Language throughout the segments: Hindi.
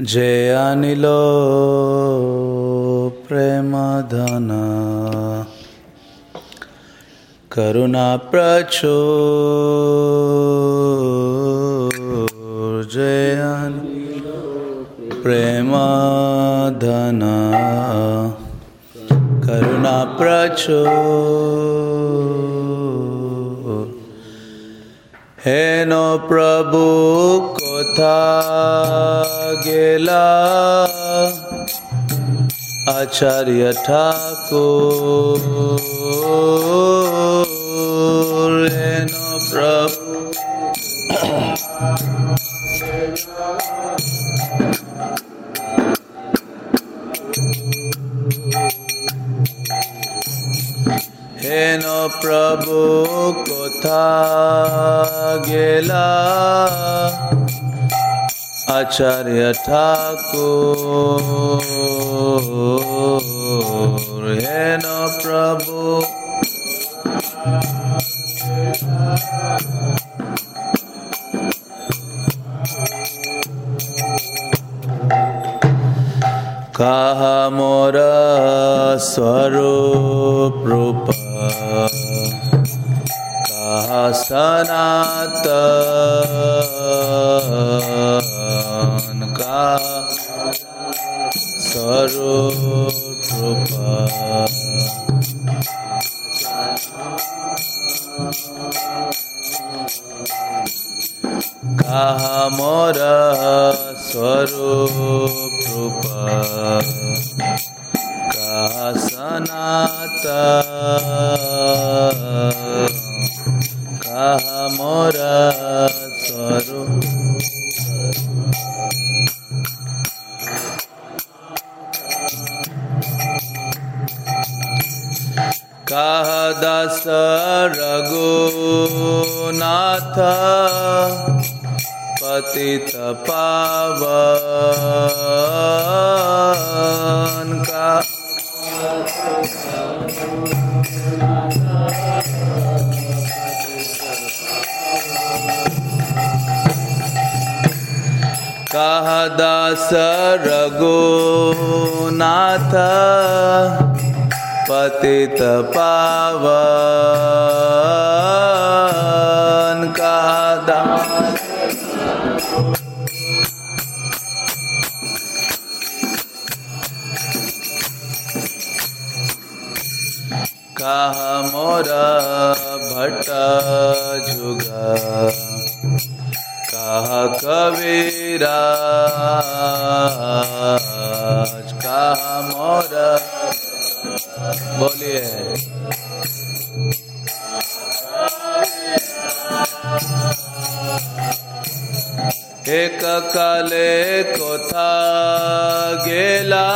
जय अनिलो प्रेमधन। करुणा प्रचो जय प्रेमधन। करुणा प्रचो हे नो प्रभु कथा। আচার্য ঠাকুর হেন প্রভু হেন প্রভু কোথা গেলা आचार्य ठाकुर हे न प्रभु कहा मोर स्वरूप रूप कहा सन पावन का दास रघुनाथ पतित पावन मोर भट्ट जुगा। कह कबीरा कह मोर। बोलिए। एक काले कोथा गेला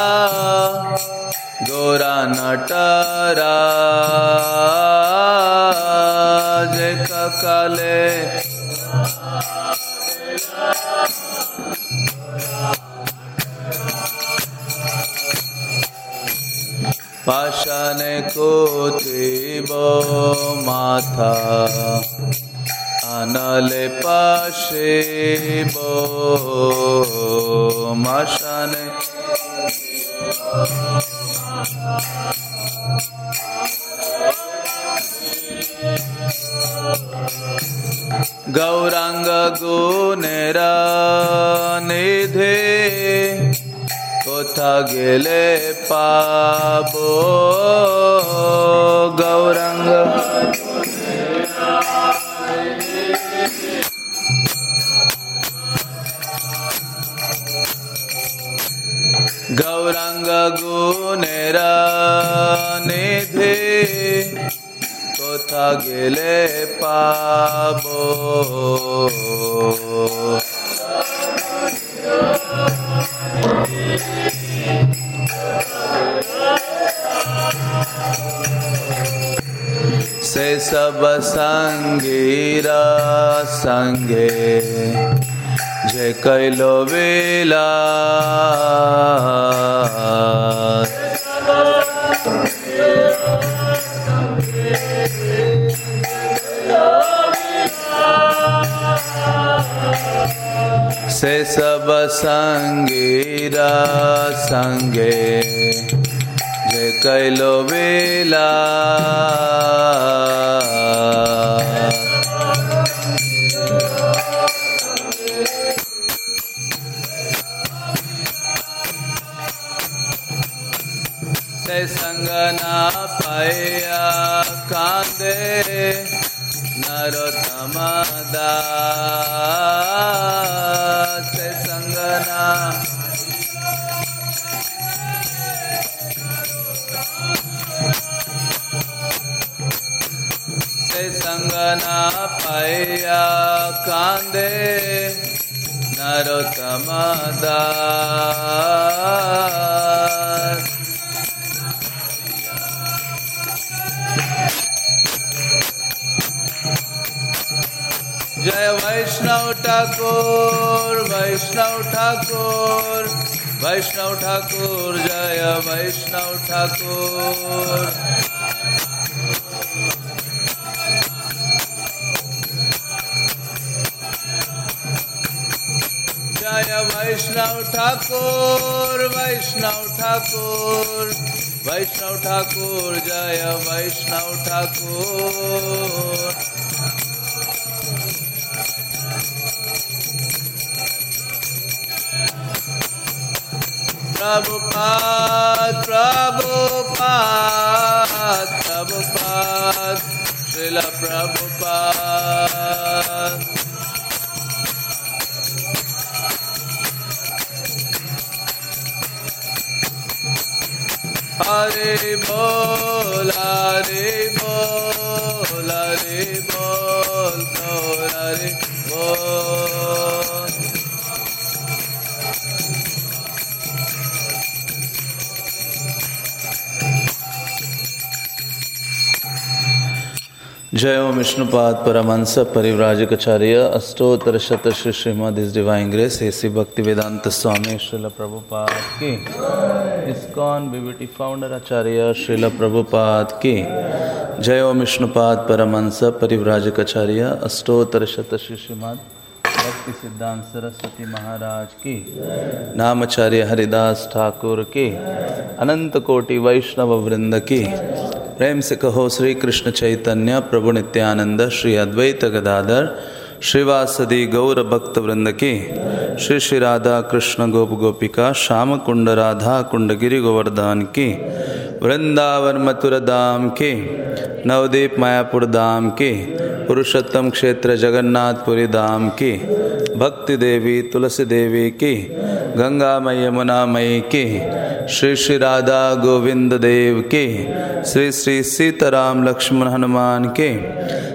गोरा नटरा কালে পাশানে কোতিব মাথা আনালে পাশে মাস গৌরাঙ্গ গুণের নিধে কোথা গেলে পাব सब संगीरा संगे। जे कैलो बेला से सब संगीरा संगे। जे कैलो बेला Nande Narottama Das Sangana. Sangana Paya Kande जय वैष्णव ठाकुर वैष्णव ठाकुर वैष्णव ठाकुर, जय वैष्णव ठाकुर। जय वैष्णव ठाकुर वैष्णव ठाकुर वैष्णव ठाकुर, जय वैष्णव Thakur. Prabhupada, Prabhupada, Prabhupada, Srila Prabhupada. Hare Bol, Hare Bol, Hare Bol, Hare Bol. जय ओम विष्णुपाद परमंस परिव्राजकाचार्य, अष्टोत्तर शत श्री श्रीमद इस डिवाइन ग्रेस एसी भक्ति वेदांत स्वामी श्रील प्रभुपाद की। इस्कॉन बीबीटी फाउंडर आचार्य श्रील प्रभुपाद की। जय ओम विष्णुपाद परमंस परिव्राजकाचार्य, अष्टोत्तर शत श्री श्रीमद भक्ति सिद्धांत सरस्वती महाराज की। नामाचार्य हरिदास ठाकुर की। अनंत कोटि वैष्णव वृंद की। प्रेम से कहो श्री कृष्ण चैतन्य, प्रभु नित्यानंद, श्री अद्वैत गदाधर, श्रीवासदि गौर भक्त वृंद की। श्री श्री राधा कृष्ण गोप गोपिका, श्याम कुंड राधा कुंड गिरी गोवर्धन की। वृंदावन मथुरा धाम के, नवदीप मायापुर धाम की, पुरुषोत्तम क्षेत्र जगन्नाथपुरी धाम की, भक्ति देवी तुलसी देवी की गंगा मई यमुना मई की, श्री श्री राधा गोविंद देव के, श्री श्री सीताराम लक्ष्मण हनुमान के,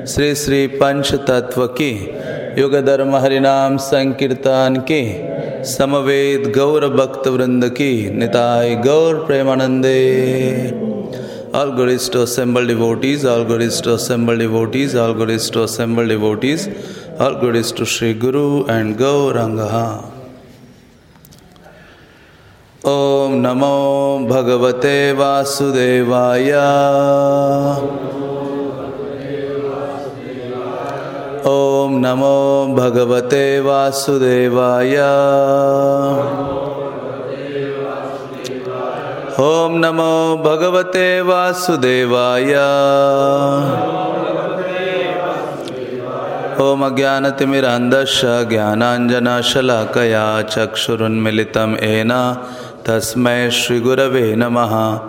श्री श्री पंच तत्व की युग हरिनाम संकीर्तन की समवेद गौर भक्त वृंद की निताय गौर प्रेमानंदे All glories to assembled devotees, all glories to assembled devotees, all glories to assembled devotees, all glories to Sri Guru and Gauranga. ॐ नमो भगवते वासुदेवाय ॐ नमो भगवते वासुदेवाय। ॐ नमो भगवते वासुदेवाय। ॐ अज्ञानतिमिरान्धस्य ज्ञानाञ्जनशलाकया, चक्षुरुन्मिलितं येन तस्मै श्रीगुरवे नमः।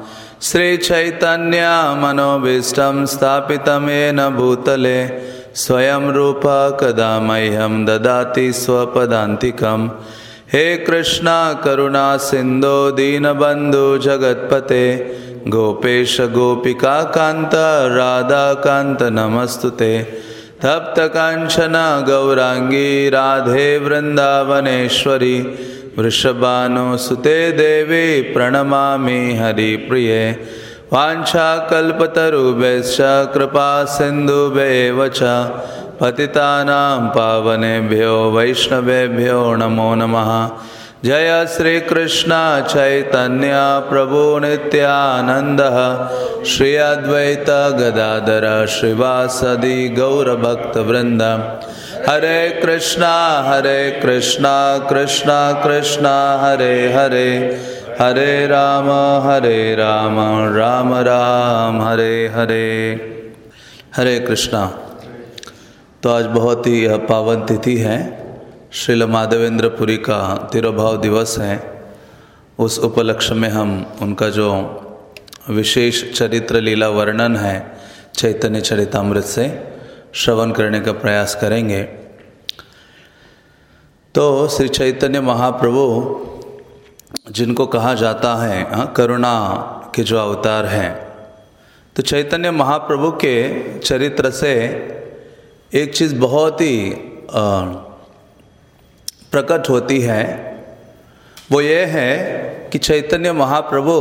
श्रीचैतन्यमनोभीष्टं स्थापितं येन भूतले स्वयं रूप कदा मह्यं ददाति स्वपदान्तिकं हे कृष्णा, करुणा, सिन्धो, दीनबन्धु, जगत्पते, गोपेश, गोपिका, कान्त राधाकान्त नमस्तु ते तप्तकाञ्चन, गौराङ्गी, राधे, वृन्दावनेश्वरी, वृषभानुसुते देवी, प्रणमामि हरिप्रिये। वाञ्छाकल्पतरुभ्यश्च कृपा सिन्धुभ्येव च पतितानां पावनेभ्यो वैष्णवेभ्यो नमो नमः। जय श्रीकृष्ण चैतन्य प्रभु नित्यानन्दः। श्री अद्वैत गदाधर श्रीवासदि गौरभक्तवृन्द। हरे कृष्णा हरे कृष्णा कृष्णा कृष्णा, हरे हरे। हरे राम हरे राम राम राम, हरे हरे। हरे कृष्णा। तो आज बहुत ही पावन तिथि है। श्रील माधवेंद्रपुरी का तिरुभाव दिवस है। उस उपलक्ष्य में हम उनका जो विशेष चरित्र लीला वर्णन है, चैतन्य चरितमृत से श्रवण करने का प्रयास करेंगे। तो श्री चैतन्य महाप्रभु जिनको कहा जाता है हाँ करुणा के जो अवतार हैं। तो चैतन्य महाप्रभु के चरित्र से एक चीज़ बहुत ही प्रकट होती है। वो ये है कि चैतन्य महाप्रभु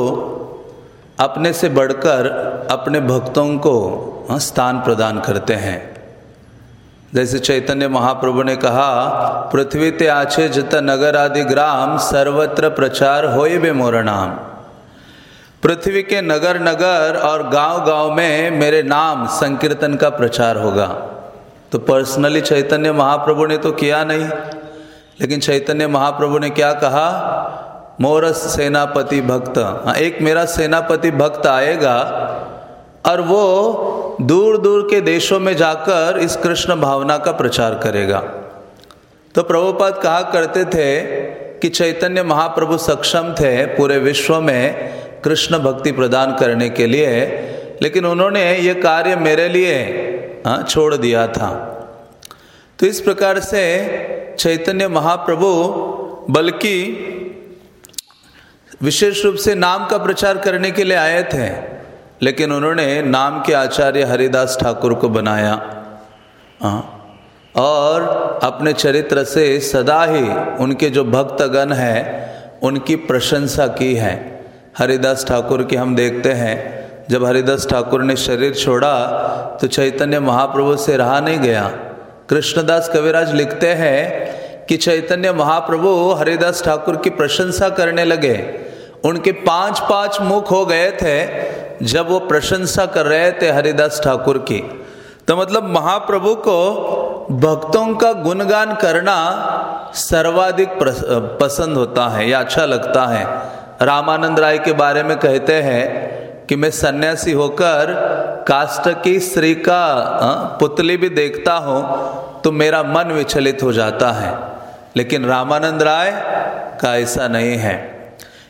अपने से बढ़कर अपने भक्तों को हाँ, स्थान प्रदान करते हैं। जैसे चैतन्य महाप्रभु ने कहा, पृथ्वी ते आछे जत नगर आदि ग्राम, सर्वत्र प्रचार हो बे मोर नाम। पृथ्वी के नगर नगर और गाँव गाँव में मेरे नाम संकीर्तन का प्रचार होगा। तो पर्सनली चैतन्य महाप्रभु ने तो किया नहीं, लेकिन चैतन्य महाप्रभु ने क्या कहा मोरस सेनापति भक्त। हाँ एक मेरा सेनापति भक्त आएगा, और वो दूर दूर के देशों में जाकर इस कृष्ण भावना का प्रचार करेगा। तो प्रभुपाद कहा करते थे कि चैतन्य महाप्रभु सक्षम थे पूरे विश्व में कृष्ण भक्ति प्रदान करने के लिए, लेकिन उन्होंने ये कार्य मेरे लिए हाँ छोड़ दिया था। तो इस प्रकार से चैतन्य महाप्रभु बल्कि विशेष रूप से नाम का प्रचार करने के लिए आए थे। लेकिन उन्होंने नाम के आचार्य हरिदास ठाकुर को बनाया। हाँ। और अपने चरित्र से सदा ही उनके जो भक्तगण हैं, उनकी प्रशंसा की है। हरिदास ठाकुर की हम देखते हैं, जब हरिदास ठाकुर ने शरीर छोड़ा तो चैतन्य महाप्रभु से रहा नहीं गया। कृष्णदास कविराज लिखते हैं कि चैतन्य महाप्रभु हरिदास ठाकुर की प्रशंसा करने लगे। उनके पाँच पाँच मुख हो गए थे जब वो प्रशंसा कर रहे थे हरिदास ठाकुर की तो मतलब महाप्रभु को भक्तों का गुणगान करना सर्वाधिक पसंद होता है या अच्छा लगता है। रामानंद राय के बारे में कहते हैं कि मैं सन्यासी होकर काष्ट की स्त्री का पुतली भी देखता हूँ तो मेरा मन विचलित हो जाता है। लेकिन रामानंद राय का ऐसा नहीं है।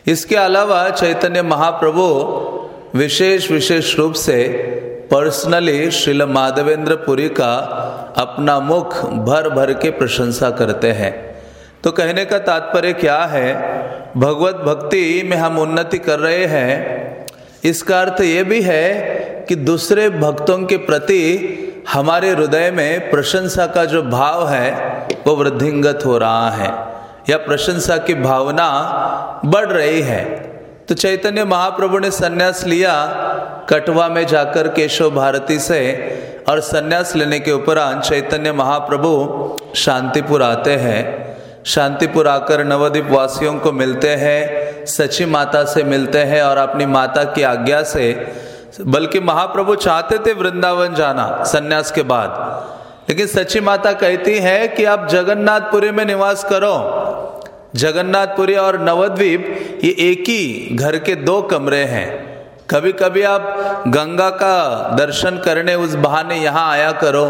इसके अलावा चैतन्य महाप्रभु विशेष विशेष रूप से पर्सनली श्रील माधवेंद्र पुरी का अपना मुख भर भर के प्रशंसा करते हैं। तो कहने का तात्पर्य क्या है? भगवत भक्ति में हम उन्नति कर रहे हैं। इसका अर्थ ये भी है कि दूसरे भक्तों के प्रति हमारे हृदय में प्रशंसा का जो भाव है, वो वृद्धिंगत हो रहा है, या प्रशंसा की भावना बढ़ रही है। तो चैतन्य महाप्रभु ने सन्यास लिया कटवा में जाकर केशव भारती से, और सन्यास लेने के उपरांत चैतन्य महाप्रभु शांतिपुर आते हैं। शांतिपुर आकर नवद्वीप वासियों को मिलते हैं, सची माता से मिलते हैं और अपनी माता की आज्ञा से, बल्कि महाप्रभु चाहते थे वृंदावन जाना सन्यास के बाद। लेकिन सची माता कहती है कि आप जगन्नाथपुरी में निवास करो जगन्नाथपुरी और नवद्वीप, ये एक ही घर के दो कमरे हैं। कभी कभी आप गंगा का दर्शन करने उस बहाने यहाँ आया करो,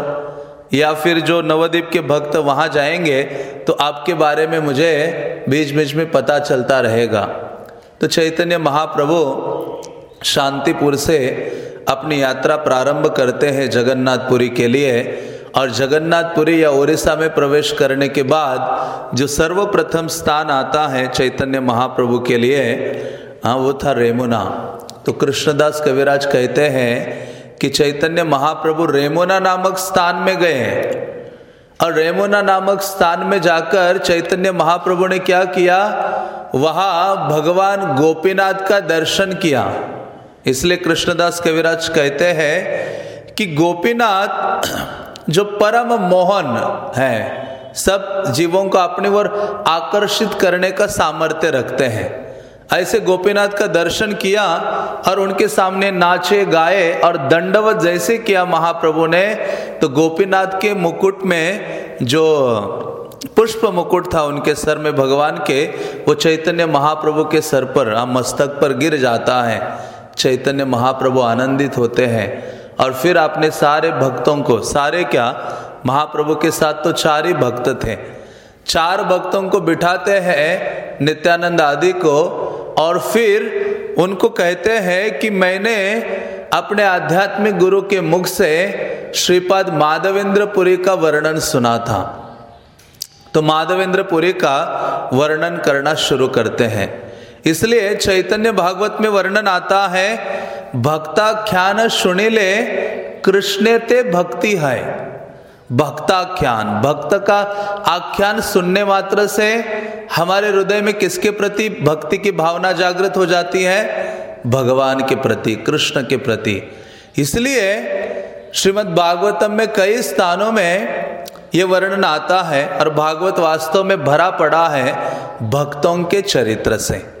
या फिर जो नवद्वीप के भक्त वहाँ जाएँगे तो आपके बारे में मुझे बीच बीच में पता चलता रहेगा। तो चैतन्य महाप्रभु शांतिपुर से अपनी यात्रा प्रारंभ करते हैं जगन्नाथपुरी के लिए। और जगन्नाथपुरी या उड़ीसा में प्रवेश करने के बाद जो सर्वप्रथम स्थान आता है चैतन्य महाप्रभु के लिए हाँ वो था रेमुना। तो कृष्णदास कविराज कहते हैं कि चैतन्य महाप्रभु रेमुना नामक स्थान में गए और रेमुना नामक स्थान में जाकर चैतन्य महाप्रभु ने क्या किया? वहाँ भगवान गोपीनाथ का दर्शन किया। इसलिए कृष्णदास कविराज कहते हैं कि गोपीनाथ जो परम मोहन है, सब जीवों को अपनी ओर आकर्षित करने का सामर्थ्य रखते हैं। ऐसे गोपीनाथ का दर्शन किया और उनके सामने नाचे, गाए और दंडवत जैसे किया महाप्रभु ने तो गोपीनाथ के मुकुट में जो पुष्प मुकुट था उनके सर में भगवान के, वो चैतन्य महाप्रभु के सर पर मस्तक पर गिर जाता है। चैतन्य महाप्रभु आनंदित होते हैं। और फिर आपने सारे भक्तों को, सारे क्या? महाप्रभु के साथ तो चार ही भक्त थे। चार भक्तों को बिठाते हैं नित्यानंद आदि को और फिर उनको कहते हैं कि मैंने अपने आध्यात्मिक गुरु के मुख से श्रीपाद माधवेंद्र पुरी का वर्णन सुना था। तो माधवेंद्र पुरी का वर्णन करना शुरू करते हैं। इसलिए चैतन्य भागवत में वर्णन आता है भक्ताख्यान सुनिले, कृष्ण ते भक्ति है। भक्ताख्यान भक्त का आख्यान सुनने मात्र से हमारे हृदय में किसके प्रति भक्ति की भावना जागृत हो जाती है? भगवान के प्रति, कृष्ण के प्रति। इसलिए श्रीमद् भागवतम में कई स्थानों में ये वर्णन आता है और भागवत वास्तव में भरा पड़ा है भक्तों के चरित्र से।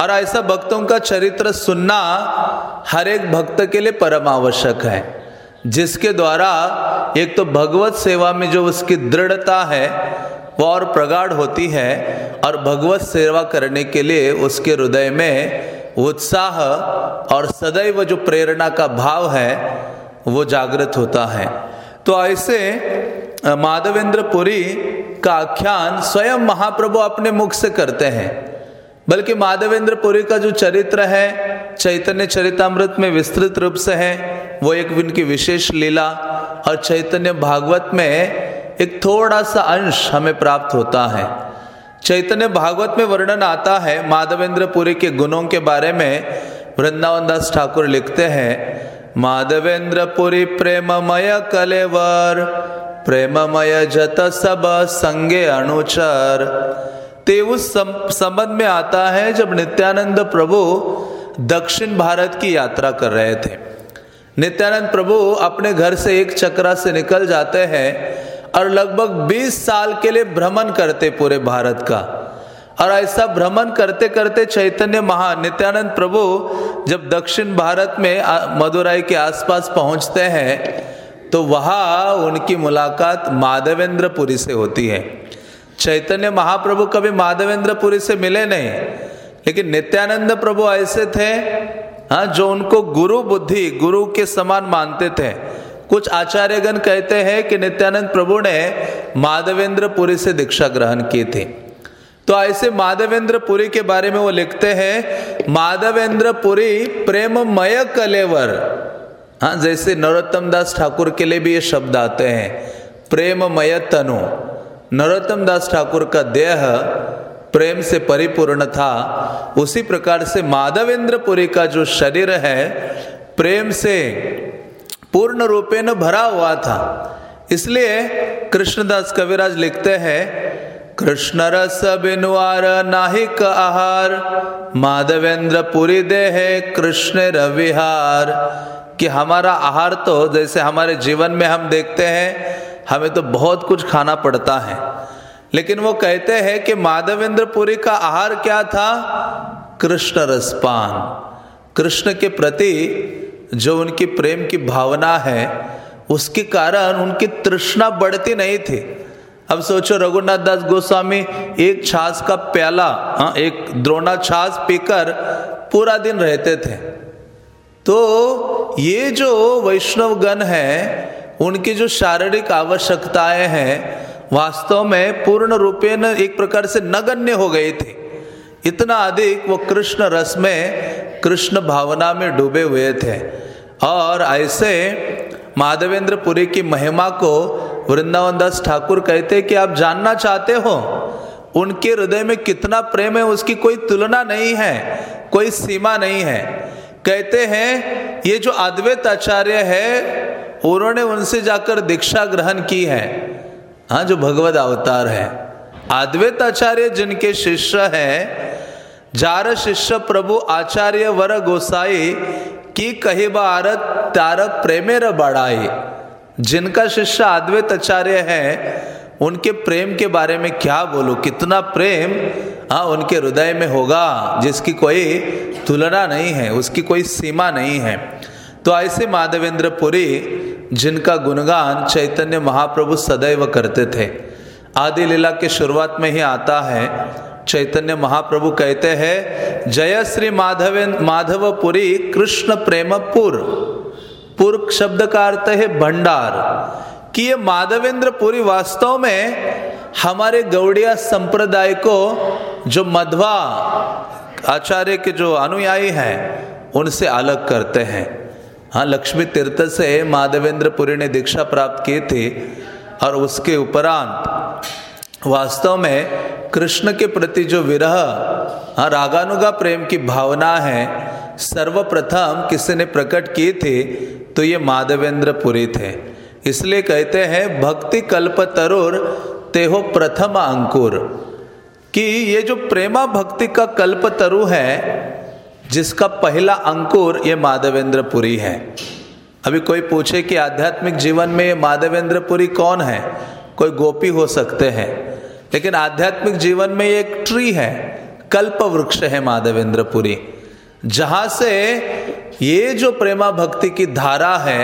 और ऐसा भक्तों का चरित्र सुनना हर एक भक्त के लिए परम आवश्यक है। जिसके द्वारा एक तो भगवत सेवा में जो उसकी दृढ़ता है, वो और प्रगाढ़ होती है और भगवत सेवा करने के लिए उसके हृदय में उत्साह और सदैव जो प्रेरणा का भाव है, वो जागृत होता है। तो ऐसे माधवेंद्र पुरी का आख्यान स्वयं महाप्रभु अपने मुख से करते हैं। बल्कि माधवेंद्र पुरी का जो चरित्र है, चैतन्य चरितमृत में विस्तृत रूप से है, वो एक उनकी विशेष लीला। और चैतन्य भागवत में एक थोड़ा सा अंश हमें प्राप्त होता है। चैतन्य भागवत में वर्णन आता है माधवेंद्र पुरी के गुणों के बारे में। वृंदावन दास ठाकुर लिखते हैं, माधवेंद्र पुरी प्रेममय कलेवर, प्रेममय जत सब संगे अनुचर ते उस संबंध में आता है जब नित्यानंद प्रभु दक्षिण भारत की यात्रा कर रहे थे। नित्यानंद प्रभु अपने घर से एक चक्रा से निकल जाते हैं और लगभग 20 साल के लिए भ्रमण करते पूरे भारत का। और ऐसा भ्रमण करते करते चैतन्य महा नित्यानंद प्रभु जब दक्षिण भारत में मदुराई के आसपास पहुँचते हैं तो वहाँ उनकी मुलाकात माधवेंद्रपुरी से होती है। चैतन्य महाप्रभु कभी माधवेंद्रपुरी से मिले नहीं, लेकिन नित्यानंद प्रभु ऐसे थे हाँ जो उनको गुरु बुद्धि, गुरु के समान मानते थे। कुछ आचार्यगण कहते हैं कि नित्यानंद प्रभु ने माधवेंद्रपुरी से दीक्षा ग्रहण की थी। तो ऐसे माधवेंद्रपुरी के बारे में वो लिखते हैं, माधवेंद्रपुरी प्रेममय कलेवर। हाँ जैसे नरोत्तम दास ठाकुर के लिए भी ये शब्द आते हैं, प्रेममय तनु। नरोत्तम दास ठाकुर का देह प्रेम से परिपूर्ण था। उसी प्रकार से माधवेंद्रपुरी का जो शरीर है, प्रेम से पूर्ण रूपे न भरा हुआ था। इसलिए कृष्णदास कविराज लिखते हैं, कृष्ण रस बिनुआर नाहिक आहार माधवेंद्र पुरी देह कृष्ण रविहार। कि हमारा आहार तो जैसे हमारे जीवन में हम देखते हैं हमें तो बहुत कुछ खाना पड़ता है। लेकिन वो कहते हैं कि माधवेंद्रपुरी का आहार क्या था? कृष्ण रसपान। कृष्ण के प्रति जो उनकी प्रेम की भावना है, उसके कारण उनकी तृष्णा बढ़ती नहीं थी। अब सोचो, रघुनाथ दास गोस्वामी एक छाछ का प्याला हाँ एक द्रोणा छाछ पीकर पूरा दिन रहते थे। तो ये जो वैष्णव गण है उनकी जो शारीरिक आवश्यकताएँ हैं, वास्तव में पूर्ण रूपे न एक प्रकार से नगण्य हो गए थे। इतना अधिक वो कृष्ण रस में, कृष्ण भावना में डूबे हुए थे। और ऐसे माधवेंद्र पुरी की महिमा को वृंदावन दास ठाकुर कहते कि आप जानना चाहते हो, उनके हृदय में कितना प्रेम है, उसकी कोई तुलना नहीं है, कोई सीमा नहीं है। कहते हैं, ये जो अद्वैत आचार्य है उन्होंने उनसे जाकर दीक्षा ग्रहण की है। हाँ जो भगवत अवतार है। अद्वैत आचार्य जिनके शिष्य है, जार शिष्य प्रभु आचार्य वर गोसाई की कही बार तार प्रेमेर बढ़ाई जिनका शिष्य अद्वैत आचार्य है, उनके प्रेम के बारे में क्या बोलूँ? कितना प्रेम हाँ उनके हृदय में होगा, जिसकी कोई तुलना नहीं है, उसकी कोई सीमा नहीं है। तो ऐसे माधवेंद्र पुरी जिनका गुणगान चैतन्य महाप्रभु सदैव करते थे। आदि लीला के शुरुआत में ही आता है। चैतन्य महाप्रभु कहते हैं, जय श्री माधवें, माधवपुरी कृष्ण प्रेमपुर पुर शब्द का अर्थ है भंडार। कि ये माधवेंद्र पुरी वास्तव में हमारे गौड़िया संप्रदाय को, जो मध्वा आचार्य के जो अनुयायी हैं, उनसे अलग करते हैं। हाँ लक्ष्मी तीर्थ से माधवेंद्र पुरी ने दीक्षा प्राप्त की थी और उसके उपरांत वास्तव में कृष्ण के प्रति जो विरह हाँ रागानुगा प्रेम की भावना है, सर्वप्रथम किसी ने प्रकट की थी तो ये माधवेंद्र पुरी थे। इसलिए कहते हैं, भक्ति कल्प तरुर तेहो प्रथम अंकुर। कि ये जो प्रेमा भक्ति का कल्प तरु है जिसका पहला अंकुर ये माधवेंद्रपुरी है। अभी कोई पूछे कि आध्यात्मिक जीवन में माधवेंद्र पुरी कौन है? कोई गोपी हो सकते हैं। लेकिन आध्यात्मिक जीवन में एक ट्री है कल्प वृक्ष है माधवेंद्र पुरी जहाँ से ये जो प्रेमा भक्ति की धारा है,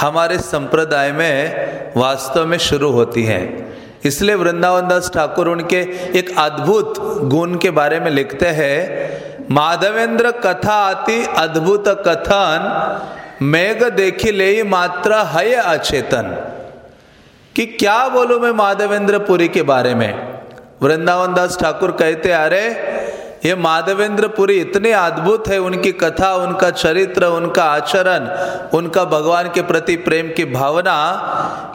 हमारे संप्रदाय में वास्तव में शुरू होती है। इसलिए वृंदावन दास ठाकुर उनके एक अद्भुत गुण के बारे में लिखते हैं माधवेंद्र कथा आती अद्भुत कथन मेघ देखी ले मात्र है अचेतन। कि क्या बोलूँ मैं माधवेंद्र पुरी के बारे में? वृंदावन दास ठाकुर कहते, अरे, ये माधवेंद्र पुरी इतने अद्भुत है, उनकी कथा, उनका चरित्र, उनका आचरण, उनका भगवान के प्रति प्रेम की भावना,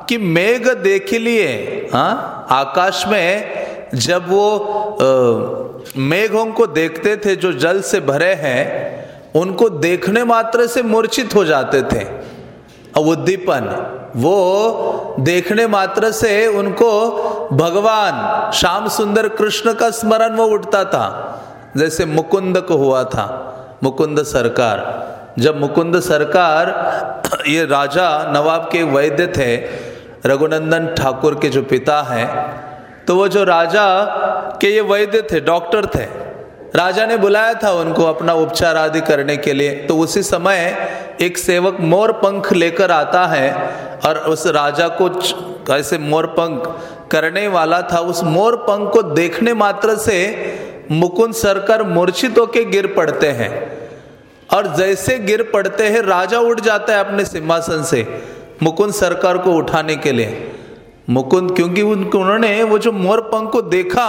कि मेघ देख लिए हाँ आकाश में जब वो मेघों को देखते थे, जो जल से भरे हैं, उनको देखने मात्र से मूर्छित हो जाते थे। उद्दीपन वो देखने मात्र से उनको भगवान श्याम सुंदर कृष्ण का स्मरण वो उठता था। जैसे मुकुंद को हुआ था, मुकुंद सरकार। जब मुकुंद सरकार ये राजा नवाब के वैद्य थे, रघुनंदन ठाकुर के जो पिता हैं तो वो जो राजा के ये वैद्य थे, डॉक्टर थे, राजा ने बुलाया था उनको अपना उपचार आदि करने के लिए। तो उसी समय एक सेवक मोर पंख लेकर आता है और उस राजा को कैसे मोर पंख करने वाला था। उस मोर पंख को देखने मात्र से मुकुंद सरकर मूर्छित होके गिर पड़ते हैं। और जैसे गिर पड़ते हैं, राजा उठ जाता है अपने सिंहासन से मुकुंद सरकार को उठाने के लिए। मुकुंद, क्योंकि उनको, उन्होंने वो जो मोर पंख को देखा,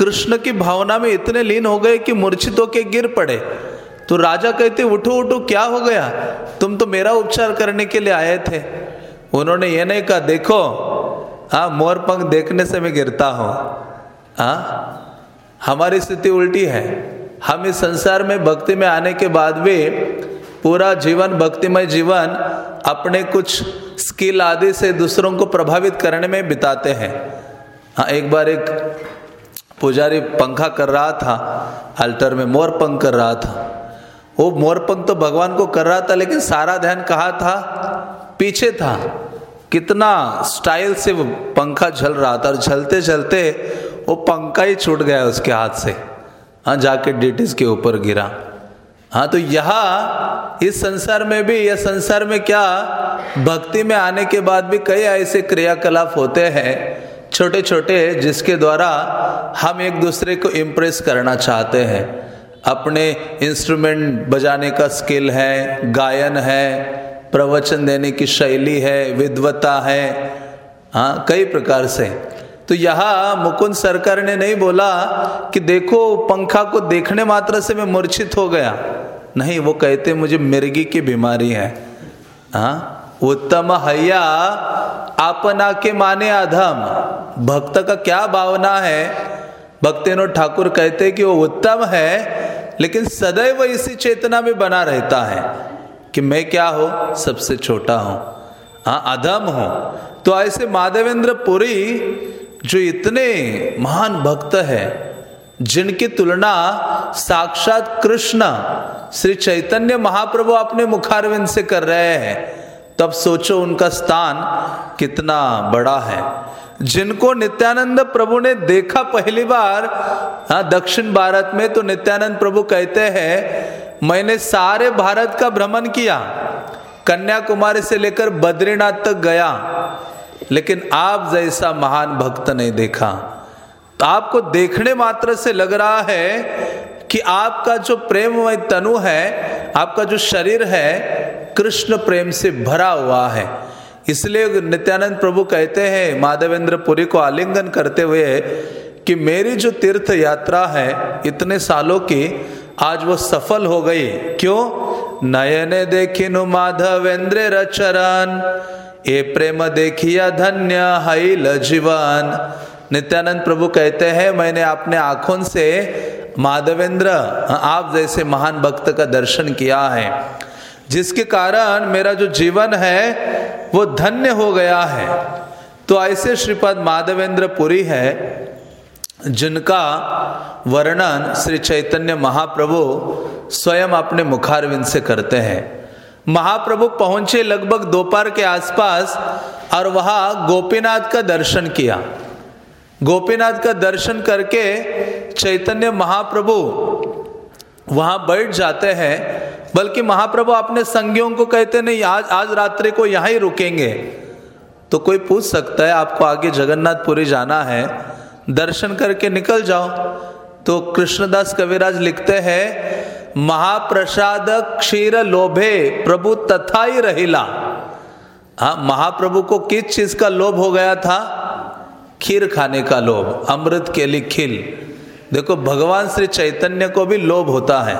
कृष्ण की भावना में इतने लीन हो गए कि मूर्छित होके गिर पड़े। तो राजा कहते, उठो उठो, क्या हो गया? तुम तो मेरा उपचार करने के लिए आए थे। उन्होंने ये नहीं कहा, देखो हाँ मोर पंख देखने से मैं गिरता हूँ। हाँ हमारी स्थिति उल्टी है। हम इस संसार में भक्ति में आने के बाद भी पूरा जीवन, भक्तिमय जीवन अपने कुछ स्किल आदि से दूसरों को प्रभावित करने में बिताते हैं। हाँ एक बार एक पुजारी पंखा कर रहा था, अल्टर में मोर पंख कर रहा था। वो मोर पंख तो भगवान को कर रहा था, लेकिन सारा ध्यान कहा था? पीछे था। कितना स्टाइल से वो पंखा झल रहा था, और झलते झलते वो पंखा ही छूट गया उसके हाथ से। हाँ जाके डिटिस के ऊपर गिरा। हाँ तो यहाँ इस संसार में भी यह संसार में क्या भक्ति में आने के बाद भी कई ऐसे क्रियाकलाप होते हैं छोटे छोटे जिसके द्वारा हम एक दूसरे को इम्प्रेस करना चाहते हैं। अपने इंस्ट्रूमेंट बजाने का स्किल है, गायन है, प्रवचन देने की शैली है विद्वता है हाँ कई प्रकार से। तो यहाँ मुकुंद सरकार ने नहीं बोला कि देखो पंखा को देखने मात्र से मैं मूर्छित हो गया। नहीं, वो कहते मुझे मिर्गी की बीमारी है। हाँ? उत्तम हैया, आपना के माने अधम भक्त का क्या भावना है? भक्तिनो ठाकुर कहते कि वो उत्तम है, लेकिन सदैव इसी चेतना में बना रहता है कि मैं क्या हो? सबसे छोटा हूँ। हाँ अधम हूँ। तो ऐसे माधवेंद्र पुरी जो इतने महान भक्त है, जिनकी तुलना साक्षात कृष्ण श्री चैतन्य महाप्रभु अपने मुखारविंद से कर रहे हैं, तब सोचो उनका स्थान कितना बड़ा है। जिनको नित्यानंद प्रभु ने देखा पहली बार हाँ दक्षिण भारत में तो नित्यानंद प्रभु कहते हैं, मैंने सारे भारत का भ्रमण किया, कन्याकुमारी से लेकर बद्रीनाथ तक गया लेकिन आप जैसा महान भक्त नहीं देखा तो आपको देखने मात्र से लग रहा है कि आपका जो प्रेममय तनु है, आपका जो शरीर है, कृष्ण प्रेम से भरा हुआ है। इसलिए नित्यानंद प्रभु कहते हैं, माधवेंद्र पुरी को आलिंगन करते हुए कि मेरी जो तीर्थ यात्रा है इतने सालों की, आज वो सफल हो गई। क्यों? नयने देखिनु माधवेंद्र रचरन। ए प्रेम देखिया धन्य, हईल जीवन. नित्यानंद प्रभु कहते हैं, मैंने अपने आँखों से माधवेंद्र, आप जैसे महान भक्त का दर्शन किया है। जिसके कारण मेरा जो जीवन है, वो धन्य हो गया है। तो ऐसे श्रीपद माधवेंद्र पुरी है, जिनका वर्णन श्री चैतन्य महाप्रभु स्वयं अपने मुखारविंद से करते हैं। महाप्रभु पहुँचे लगभग दोपहर के आसपास और वहाँ गोपीनाथ का दर्शन किया। गोपीनाथ का दर्शन करके चैतन्य महाप्रभु वहाँ बैठ जाते हैं, बल्कि महाप्रभु अपने संगियों को कहते, नहीं, आज आज रात्रि को यहाँ ही रुकेंगे। तो कोई पूछ सकता है, आपको आगे जगन्नाथपुरी जाना है? दर्शन करके निकल जाओ। तो कृष्णदास कविराज लिखते हैं महाप्रसाद क्षीर लोभे प्रभु तथा ही रहिला। हाँ महाप्रभु को किस चीज़ का लोभ हो गया था? खीर खाने का लोभ, अमृत के लिए खिल। देखो, भगवान श्री चैतन्य को भी लोभ होता है।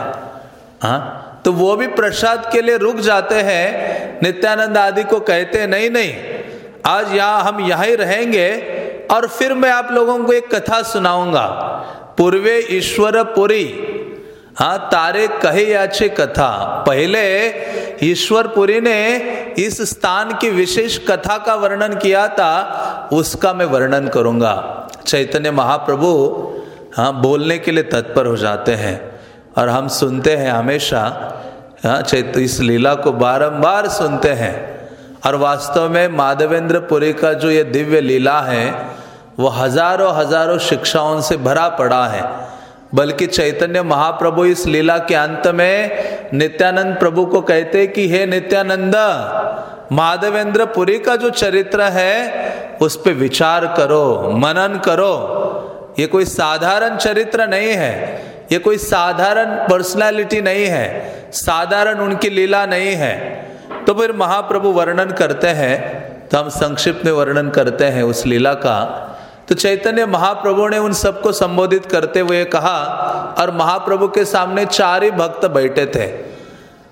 हाँ तो वो भी प्रसाद के लिए रुक जाते हैं। नित्यानंद आदि को कहते, नहीं नहीं, आज यहाँ हम यहाँ ही रहेंगे और फिर मैं आप लोगों को एक कथा सुनाऊँगा। पूर्वे ईश्वर पुरी हाँ तारे कहे याचे कथा। पहले ईश्वरपुरी ने इस स्थान की विशेष कथा का वर्णन किया था, उसका मैं वर्णन करूँगा। चैतन्य महाप्रभु हाँ बोलने के लिए तत्पर हो जाते हैं और हम सुनते हैं हमेशा हाँ चैत, इस लीला को बारंबार सुनते हैं। और वास्तव में माधवेंद्र पुरी का जो ये दिव्य लीला है, वो हज़ारों हज़ारों शिक्षाओं से भरा पड़ा है। बल्कि चैतन्य महाप्रभु इस लीला के अंत में नित्यानंद प्रभु को कहते कि, हे नित्यानंद माधवेंद्र पुरी का जो चरित्र है, उस पर विचार करो, मनन करो। ये कोई साधारण चरित्र नहीं है, ये कोई साधारण पर्सनालिटी नहीं है, साधारण उनकी लीला नहीं है। तो फिर महाप्रभु वर्णन करते हैं तो हम संक्षिप्त में वर्णन करते हैं उस लीला का। तो चैतन्य महाप्रभु ने उन सबको संबोधित करते हुए कहा, और महाप्रभु के सामने चार ही भक्त बैठे थे।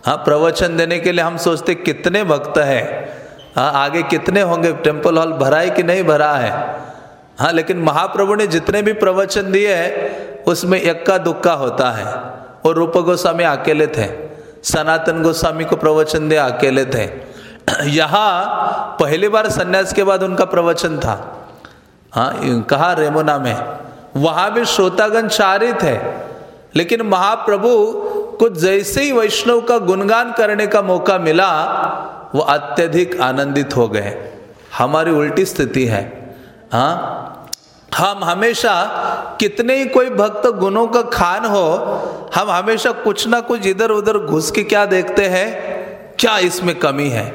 हाँ प्रवचन देने के लिए हम सोचते, कितने भक्त हैं? हाँ आगे कितने होंगे? टेंपल हॉल भरा है कि नहीं भरा है? हाँ लेकिन महाप्रभु ने जितने भी प्रवचन दिए हैं, उसमें इक्का दुक्का होता है। और रूप गोस्वामी अकेले थे। सनातन गोस्वामी को प्रवचन दिया, अकेले थे। यहाँ पहली बार सन्यास के बाद उनका प्रवचन था। हाँ कहा रेमुना में, वहाँ भी श्रोतागण चारित है, लेकिन महाप्रभु को जैसे ही वैष्णव का गुणगान करने का मौका मिला, वो अत्यधिक आनंदित हो गए। हमारी उल्टी स्थिति है। हाँ हम हमेशा कितने ही कोई भक्त गुणों का खान हो, हम हमेशा कुछ ना कुछ इधर उधर घुस के क्या देखते हैं? क्या इसमें कमी है?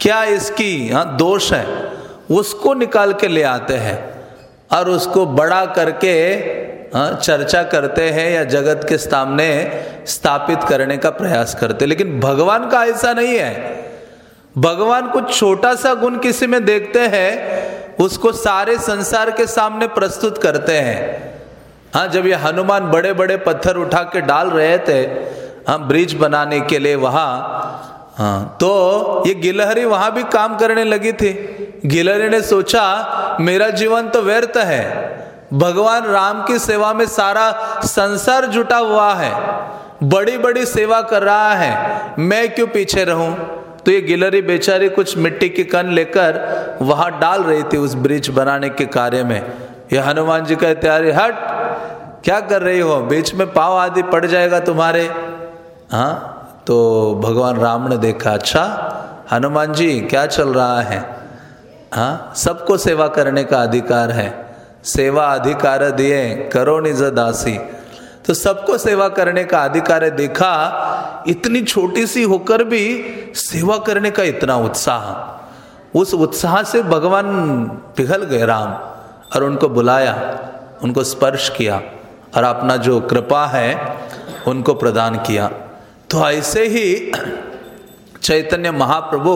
क्या इसकी हाँ दोष है? उसको निकाल के ले आते हैं और उसको बड़ा करके हाँ, चर्चा करते हैं या जगत के सामने स्थापित करने का प्रयास करते लेकिन भगवान का ऐसा नहीं है। भगवान कुछ छोटा सा गुण किसी में देखते हैं उसको सारे संसार के सामने प्रस्तुत करते हैं। हाँ जब ये हनुमान बड़े बड़े पत्थर उठा के डाल रहे थे हाँ ब्रिज बनाने के लिए वहाँ हाँ तो ये गिलहरी वहाँ भी काम करने लगी थी। गिलहरी ने सोचा, मेरा जीवन तो व्यर्थ है। भगवान राम की सेवा में सारा संसार जुटा हुआ है। बड़ी बड़ी सेवा कर रहा है। मैं क्यों पीछे रहूँ? तो ये गिलहरी बेचारी कुछ मिट्टी की कन लेकर वहाँ डाल रही थी उस ब्रिज बनाने के कार्य में। ये हनुमान जी कहते अरे हट। क्या कर रही हो? बीच में पाव आदि पड़ जाएगा तुम्हारे। हाँ तो भगवान राम ने देखा अच्छा हनुमान जी, क्या चल रहा है? हाँ सबको सेवा करने का अधिकार है। सेवा अधिकार दिए, करो निज दासी। तो सबको सेवा करने का अधिकार है देखा, इतनी छोटी सी होकर भी सेवा करने का इतना उत्साह। उस उत्साह से भगवान पिघल गए राम और उनको बुलाया, उनको स्पर्श किया और अपना जो कृपा है, उनको प्रदान किया। तो ऐसे ही चैतन्य महाप्रभु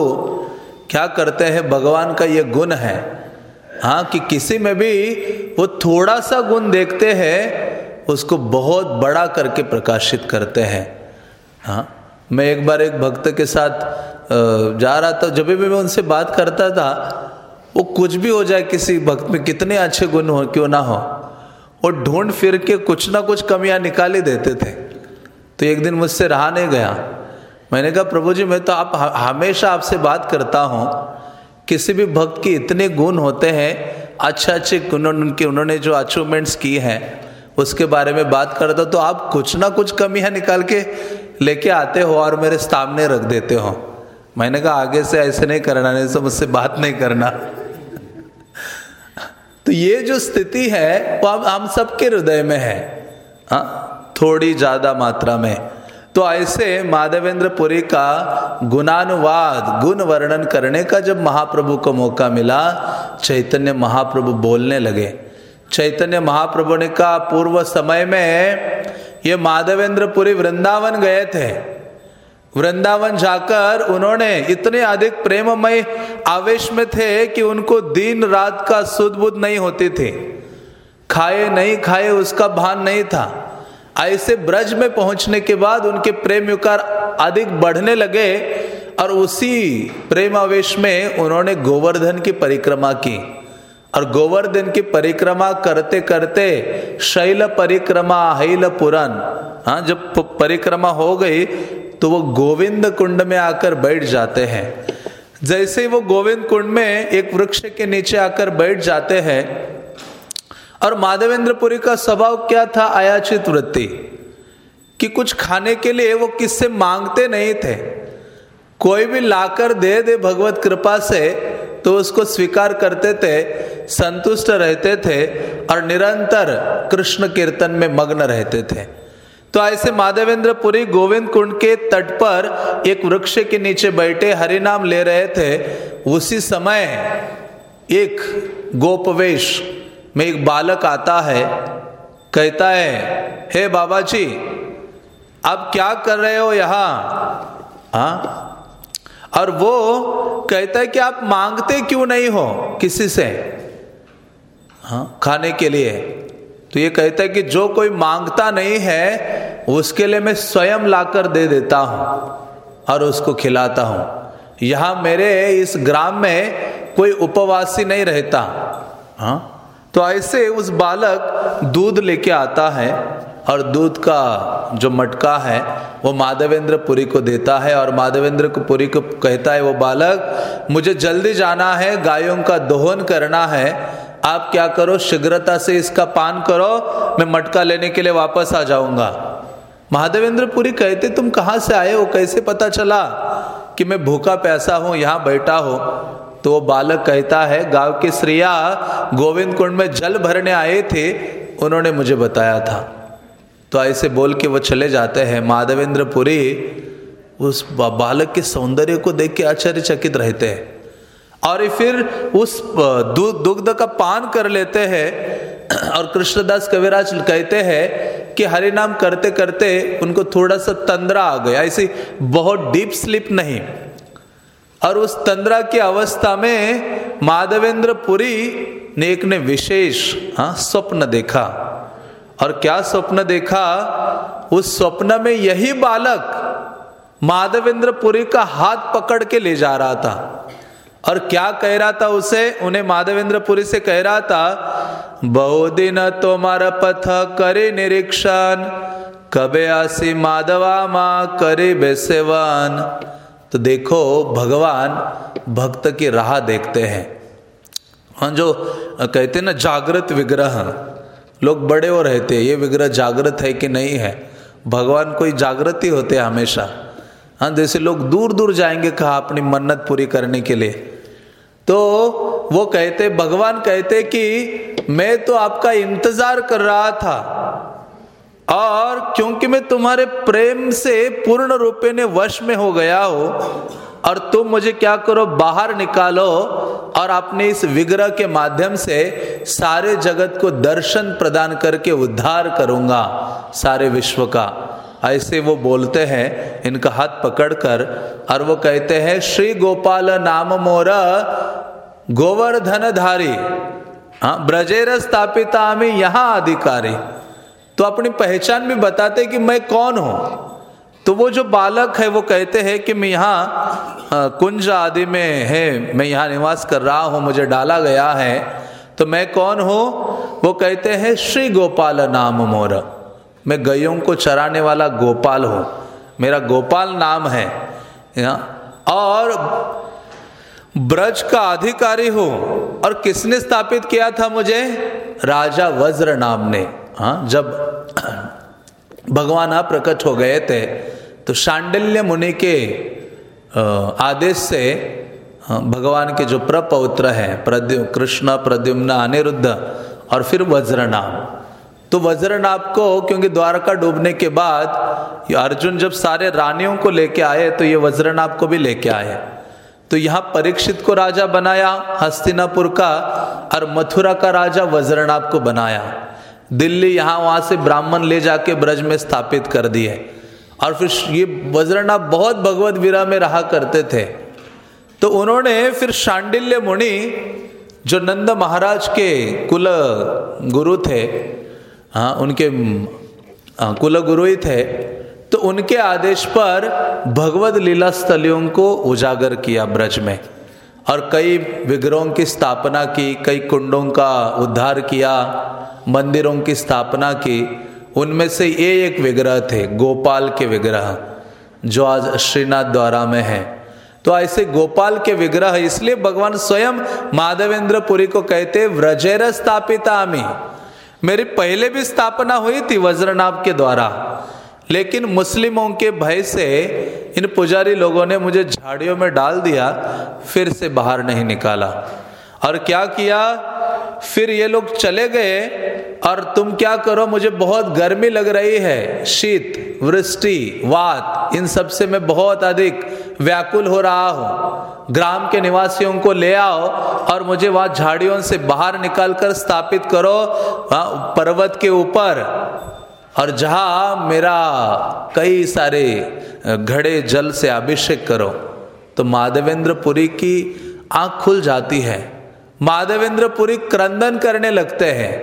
क्या करते हैं? भगवान का ये गुण है। हाँ कि किसी में भी वो थोड़ा सा गुण देखते हैं, उसको बहुत बड़ा करके प्रकाशित करते हैं। हाँ मैं एक बार एक भक्त के साथ जा रहा था, जब भी मैं उनसे बात करता था, वो कुछ भी हो जाए किसी भक्त में, कितने अच्छे गुण हो, क्यों ना हो, वो ढूंढ फिर के कुछ ना कुछ कमियाँ निकाल ही देते थे। तो एक दिन मुझसे रहा नहीं गया। मैंने कहा, प्रभु जी, मैं तो आप हमेशा आपसे बात करता हूँ। किसी भी भक्त के इतने गुण होते हैं अच्छे अच्छे गुण उनके, उन्होंने जो अचीवमेंट्स की हैं, उसके बारे में बात करता तो आप कुछ ना कुछ कमियाँ निकाल के लेके आते हो और मेरे सामने रख देते हो। मैंने कहा, आगे से ऐसे नहीं करना, नहीं तो मुझसे बात नहीं करना। तो ये जो स्थिति है, वो हम सबके हृदय में है। हा? थोड़ी ज़्यादा मात्रा में। तो ऐसे माधवेंद्र पुरी का गुणानुवाद, गुण वर्णन करने का जब महाप्रभु को मौका मिला, चैतन्य महाप्रभु बोलने लगे। चैतन्य महाप्रभु ने कहा, पूर्व समय में ये माधवेंद्र पुरी वृंदावन गए थे। वृंदावन जाकर उन्होंने इतने अधिक प्रेममय आवेश में थे कि उनको दिन रात का सुध बुद्ध नहीं होती थी। खाए नहीं खाए उसका भान नहीं था। ऐसे ब्रज में पहुँचने के बाद उनके प्रेम युकार अधिक बढ़ने लगे और उसी प्रेम आवेश में उन्होंने गोवर्धन की परिक्रमा की। और गोवर्धन की परिक्रमा करते करते शैल परिक्रमा हैल पुरन हाँ जब परिक्रमा हो गई तो वो गोविंद कुंड में आकर बैठ जाते हैं। जैसे ही वो गोविंद कुंड में एक वृक्ष के नीचे आकर बैठ जाते हैं और माधवेंद्रपुरी का स्वभाव क्या था आयाचित वृत्ति? कि कुछ खाने के लिए वो किससे मांगते नहीं थे। कोई भी लाकर दे दे भगवत कृपा से तो उसको स्वीकार करते थे, संतुष्ट रहते थे और निरंतर कृष्ण कीर्तन में मग्न रहते थे। तो ऐसे माधवेंद्र पुरी गोविंद कुंड के तट पर एक वृक्ष के नीचे बैठे हरिनाम ले रहे थे। उसी समय एक गोपवेश में एक बालक आता है, कहता है, हे बाबा जी आप क्या कर रहे हो यहाँ? हा? और वो कहता है कि आप मांगते क्यों नहीं हो किसी से? हाँ खाने के लिए। तो ये कहता है कि जो कोई माँगता नहीं है, उसके लिए मैं स्वयं लाकर दे देता हूँ और उसको खिलाता हूँ। यहाँ मेरे इस ग्राम में कोई उपवासी नहीं रहता। हाँ? तो ऐसे उस बालक दूध लेके आता है और दूध का जो मटका है वो माधवेंद्र पुरी को देता है और माधवेंद्र को पुरी को कहता है, वो बालक, मुझे जल्दी जाना है, गायों का दोहन करना है। आप क्या करो, शीघ्रता से इसका पान करो, मैं मटका लेने के लिए वापस आ जाऊँगा। महादेवेंद्र पुरी कहते, तुम कहाँ से आए हो? कैसे पता चला कि मैं भूखा पैसा हूँ, यहाँ बैठा हो? तो वो बालक कहता है, गाँव के श्रिया गोविंद कुंड में जल भरने आए थे, उन्होंने मुझे बताया था। तो ऐसे बोल के वो चले जाते हैं माधवेंद्र पुरी उस बालक के सौंदर्य को देख के आश्चर्यचकित रहते हैं। और फिर उस दुग्ध का पान कर लेते हैं। और कृष्णदास कविराज कहते हैं कि हरि नाम करते करते उनको थोड़ा सा तंद्रा आ गया। ऐसी बहुत डीप स्लिप नहीं। और उस तंद्रा की अवस्था में माधवेंद्र पुरी ने एक ने विशेष हाँ स्वप्न देखा। और क्या स्वप्न देखा? उस स्वप्न में यही बालक माधवेंद्र पुरी का हाथ पकड़ के ले जा रहा था। और क्या कह रहा था उसे? उन्हें माधवेंद्र पुरी से कह रहा था, बहु बहुदिन तुम्हारा पथ करे निरीक्षण, कबे आसी माधवा माँ करे बेसेवन। तो देखो भगवान भक्त की राह देखते हैं। हाँ जो कहते हैं ना, जागृत विग्रह। लोग बड़े हो रहते हैं, ये विग्रह जागृत है कि नहीं है? भगवान कोई जागृत ही होते हैं हमेशा। हाँ जैसे लोग दूर दूर जाएँगे कहा अपनी मन्नत पूरी करने के लिए। तो वो कहते, भगवान कहते कि मैं तो आपका इंतज़ार कर रहा था। और क्योंकि मैं तुम्हारे प्रेम से पूर्ण रूपे ने वश में हो गया हो, और तुम मुझे क्या करो, बाहर निकालो, और अपने इस विग्रह के माध्यम से सारे जगत को दर्शन प्रदान करके उद्धार करूँगा, सारे विश्व का। ऐसे वो बोलते हैं, इनका हाथ पकड़कर, और वो कहते हैं, श्री गोपाल नाम मोर गोवर्धन धारी हाँ ब्रजेर स्थापिता में यहाँ अधिकारी। तो अपनी पहचान भी बताते कि मैं कौन हूँ। तो वो जो बालक है, वो कहते हैं कि मैं यहाँ कुंज आदि में है, मैं यहाँ निवास कर रहा हूँ, मुझे डाला गया है तो मैं कौन हूँ? वो कहते हैं, श्री गोपाल नाम मोर। मैं गयों को चराने वाला गोपाल हूँ। मेरा गोपाल नाम है। और ब्रज का अधिकारी हूँ। और किसने स्थापित किया था मुझे? राजा वज्र नाम ने। हाँ जब भगवान प्रकट हो गए थे तो शांडल्य मुनि के आदेश से भगवान के जो प्रपौत्र हैं, प्रद्यु, कृष्ण, प्रद्युम्न, अनिरुद्ध और फिर वज्रनाम तो वज्रनाभ को, क्योंकि द्वारका डूबने के बाद अर्जुन जब सारे रानियों को लेके आए तो ये वज्रनाभ को भी लेके आए। तो यहाँ परीक्षित को राजा बनाया, हस्तिनापुर का और मथुरा का राजा वज्रनाभ को बनाया। दिल्ली यहाँ वहाँ से ब्राह्मण ले जाके ब्रज में स्थापित कर दिए। और फिर ये वज्रनाभ बहुत भगवत वीरा में रहा करते थे। तो उन्होंने फिर शांडिल्य मुनि, जो नंद महाराज के कुल गुरु थे हाँ उनके कुल गुरु ही थे तो उनके आदेश पर भगवत लीला स्थलियों को उजागर किया ब्रज में। और कई विग्रहों की स्थापना की, कई कुंडों का उद्धार किया, मंदिरों की स्थापना की। उनमें से ये एक विग्रह थे, गोपाल के विग्रह, जो आज श्रीनाथ द्वारा में है। तो ऐसे गोपाल के विग्रह, इसलिए भगवान स्वयं माधवेंद्र पुरी को कहते व्रजेर स्थापिता मेरी पहले भी स्थापना हुई थी वज्रनाभ के द्वारा। लेकिन मुस्लिमों के भय से इन पुजारी लोगों ने मुझे झाड़ियों में डाल दिया, फिर से बाहर नहीं निकाला। और क्या किया? फिर ये लोग चले गए। और तुम क्या करो? मुझे बहुत गर्मी लग रही है। शीत, वृष्टि, वात, इन सबसे मैं बहुत अधिक व्याकुल हो रहा हूँ। ग्राम के निवासियों को ले आओ और मुझे वहाँ झाड़ियों से बाहर निकालकर स्थापित करो पर्वत के ऊपर। और जहाँ मेरा कई सारे घड़े जल से अभिषेक करो तो माधवेंद्र पुरी की आँख खुल जाती है। माधवेंद्र पुरी क्रंदन करने लगते हैं,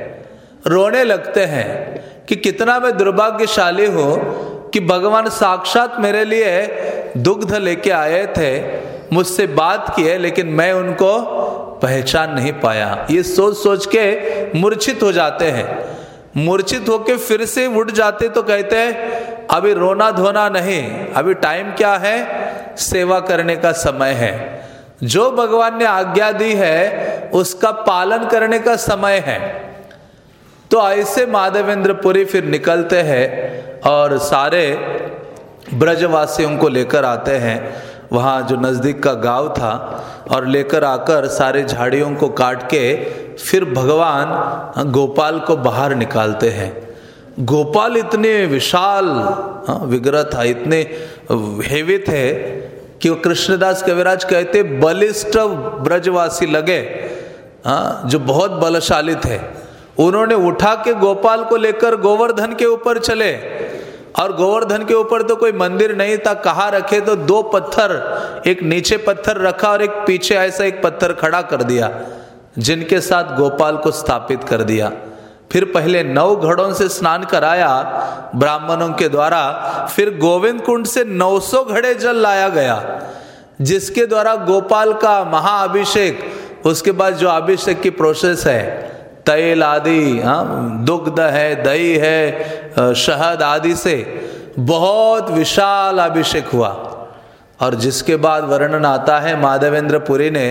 रोने लगते हैं कि कितना मैं दुर्भाग्यशाली हूँ कि भगवान साक्षात मेरे लिए दुग्ध लेके आए थे, मुझसे बात किए, लेकिन मैं उनको पहचान नहीं पाया। ये सोच सोच के मूर्छित हो जाते हैं। मूर्छित होके फिर से उठ जाते तो कहते हैं, अभी रोना धोना नहीं, अभी टाइम क्या है? सेवा करने का समय है। जो भगवान ने आज्ञा दी है, उसका पालन करने का समय है। तो ऐसे माधवेंद्र पुरी फिर निकलते हैं और सारे ब्रजवासियों को लेकर आते हैं। वहाँ जो नज़दीक का गाँव था और लेकर आकर सारे झाड़ियों को काट के फिर भगवान गोपाल को बाहर निकालते हैं। गोपाल इतने विशाल हाँ, विग्रह था इतने हेवी थे कि वो कृष्णदास कविराज कहते बलिष्ठ ब्रजवासी लगे हाँ जो बहुत बलशाली थे। उन्होंने उठा के गोपाल को लेकर गोवर्धन के ऊपर चले। और गोवर्धन के ऊपर तो कोई मंदिर नहीं था, कहा रखे तो दो पत्थर, एक नीचे पत्थर रखा और एक पीछे ऐसा एक पत्थर खड़ा कर दिया, जिनके साथ गोपाल को स्थापित कर दिया। फिर पहले नौ घड़ों से स्नान कराया ब्राह्मणों के द्वारा, फिर गोविंद कुंड से 900 घड़े जल लाया गया, जिसके द्वारा गोपाल का महाअभिषेक, उसके बाद जो अभिषेक की प्रोसेस है तेल आदि हाँ दुग्ध है, दही है शहद आदि से बहुत विशाल अभिषेक हुआ। और जिसके बाद वर्णन आता है, माधवेंद्र पुरी ने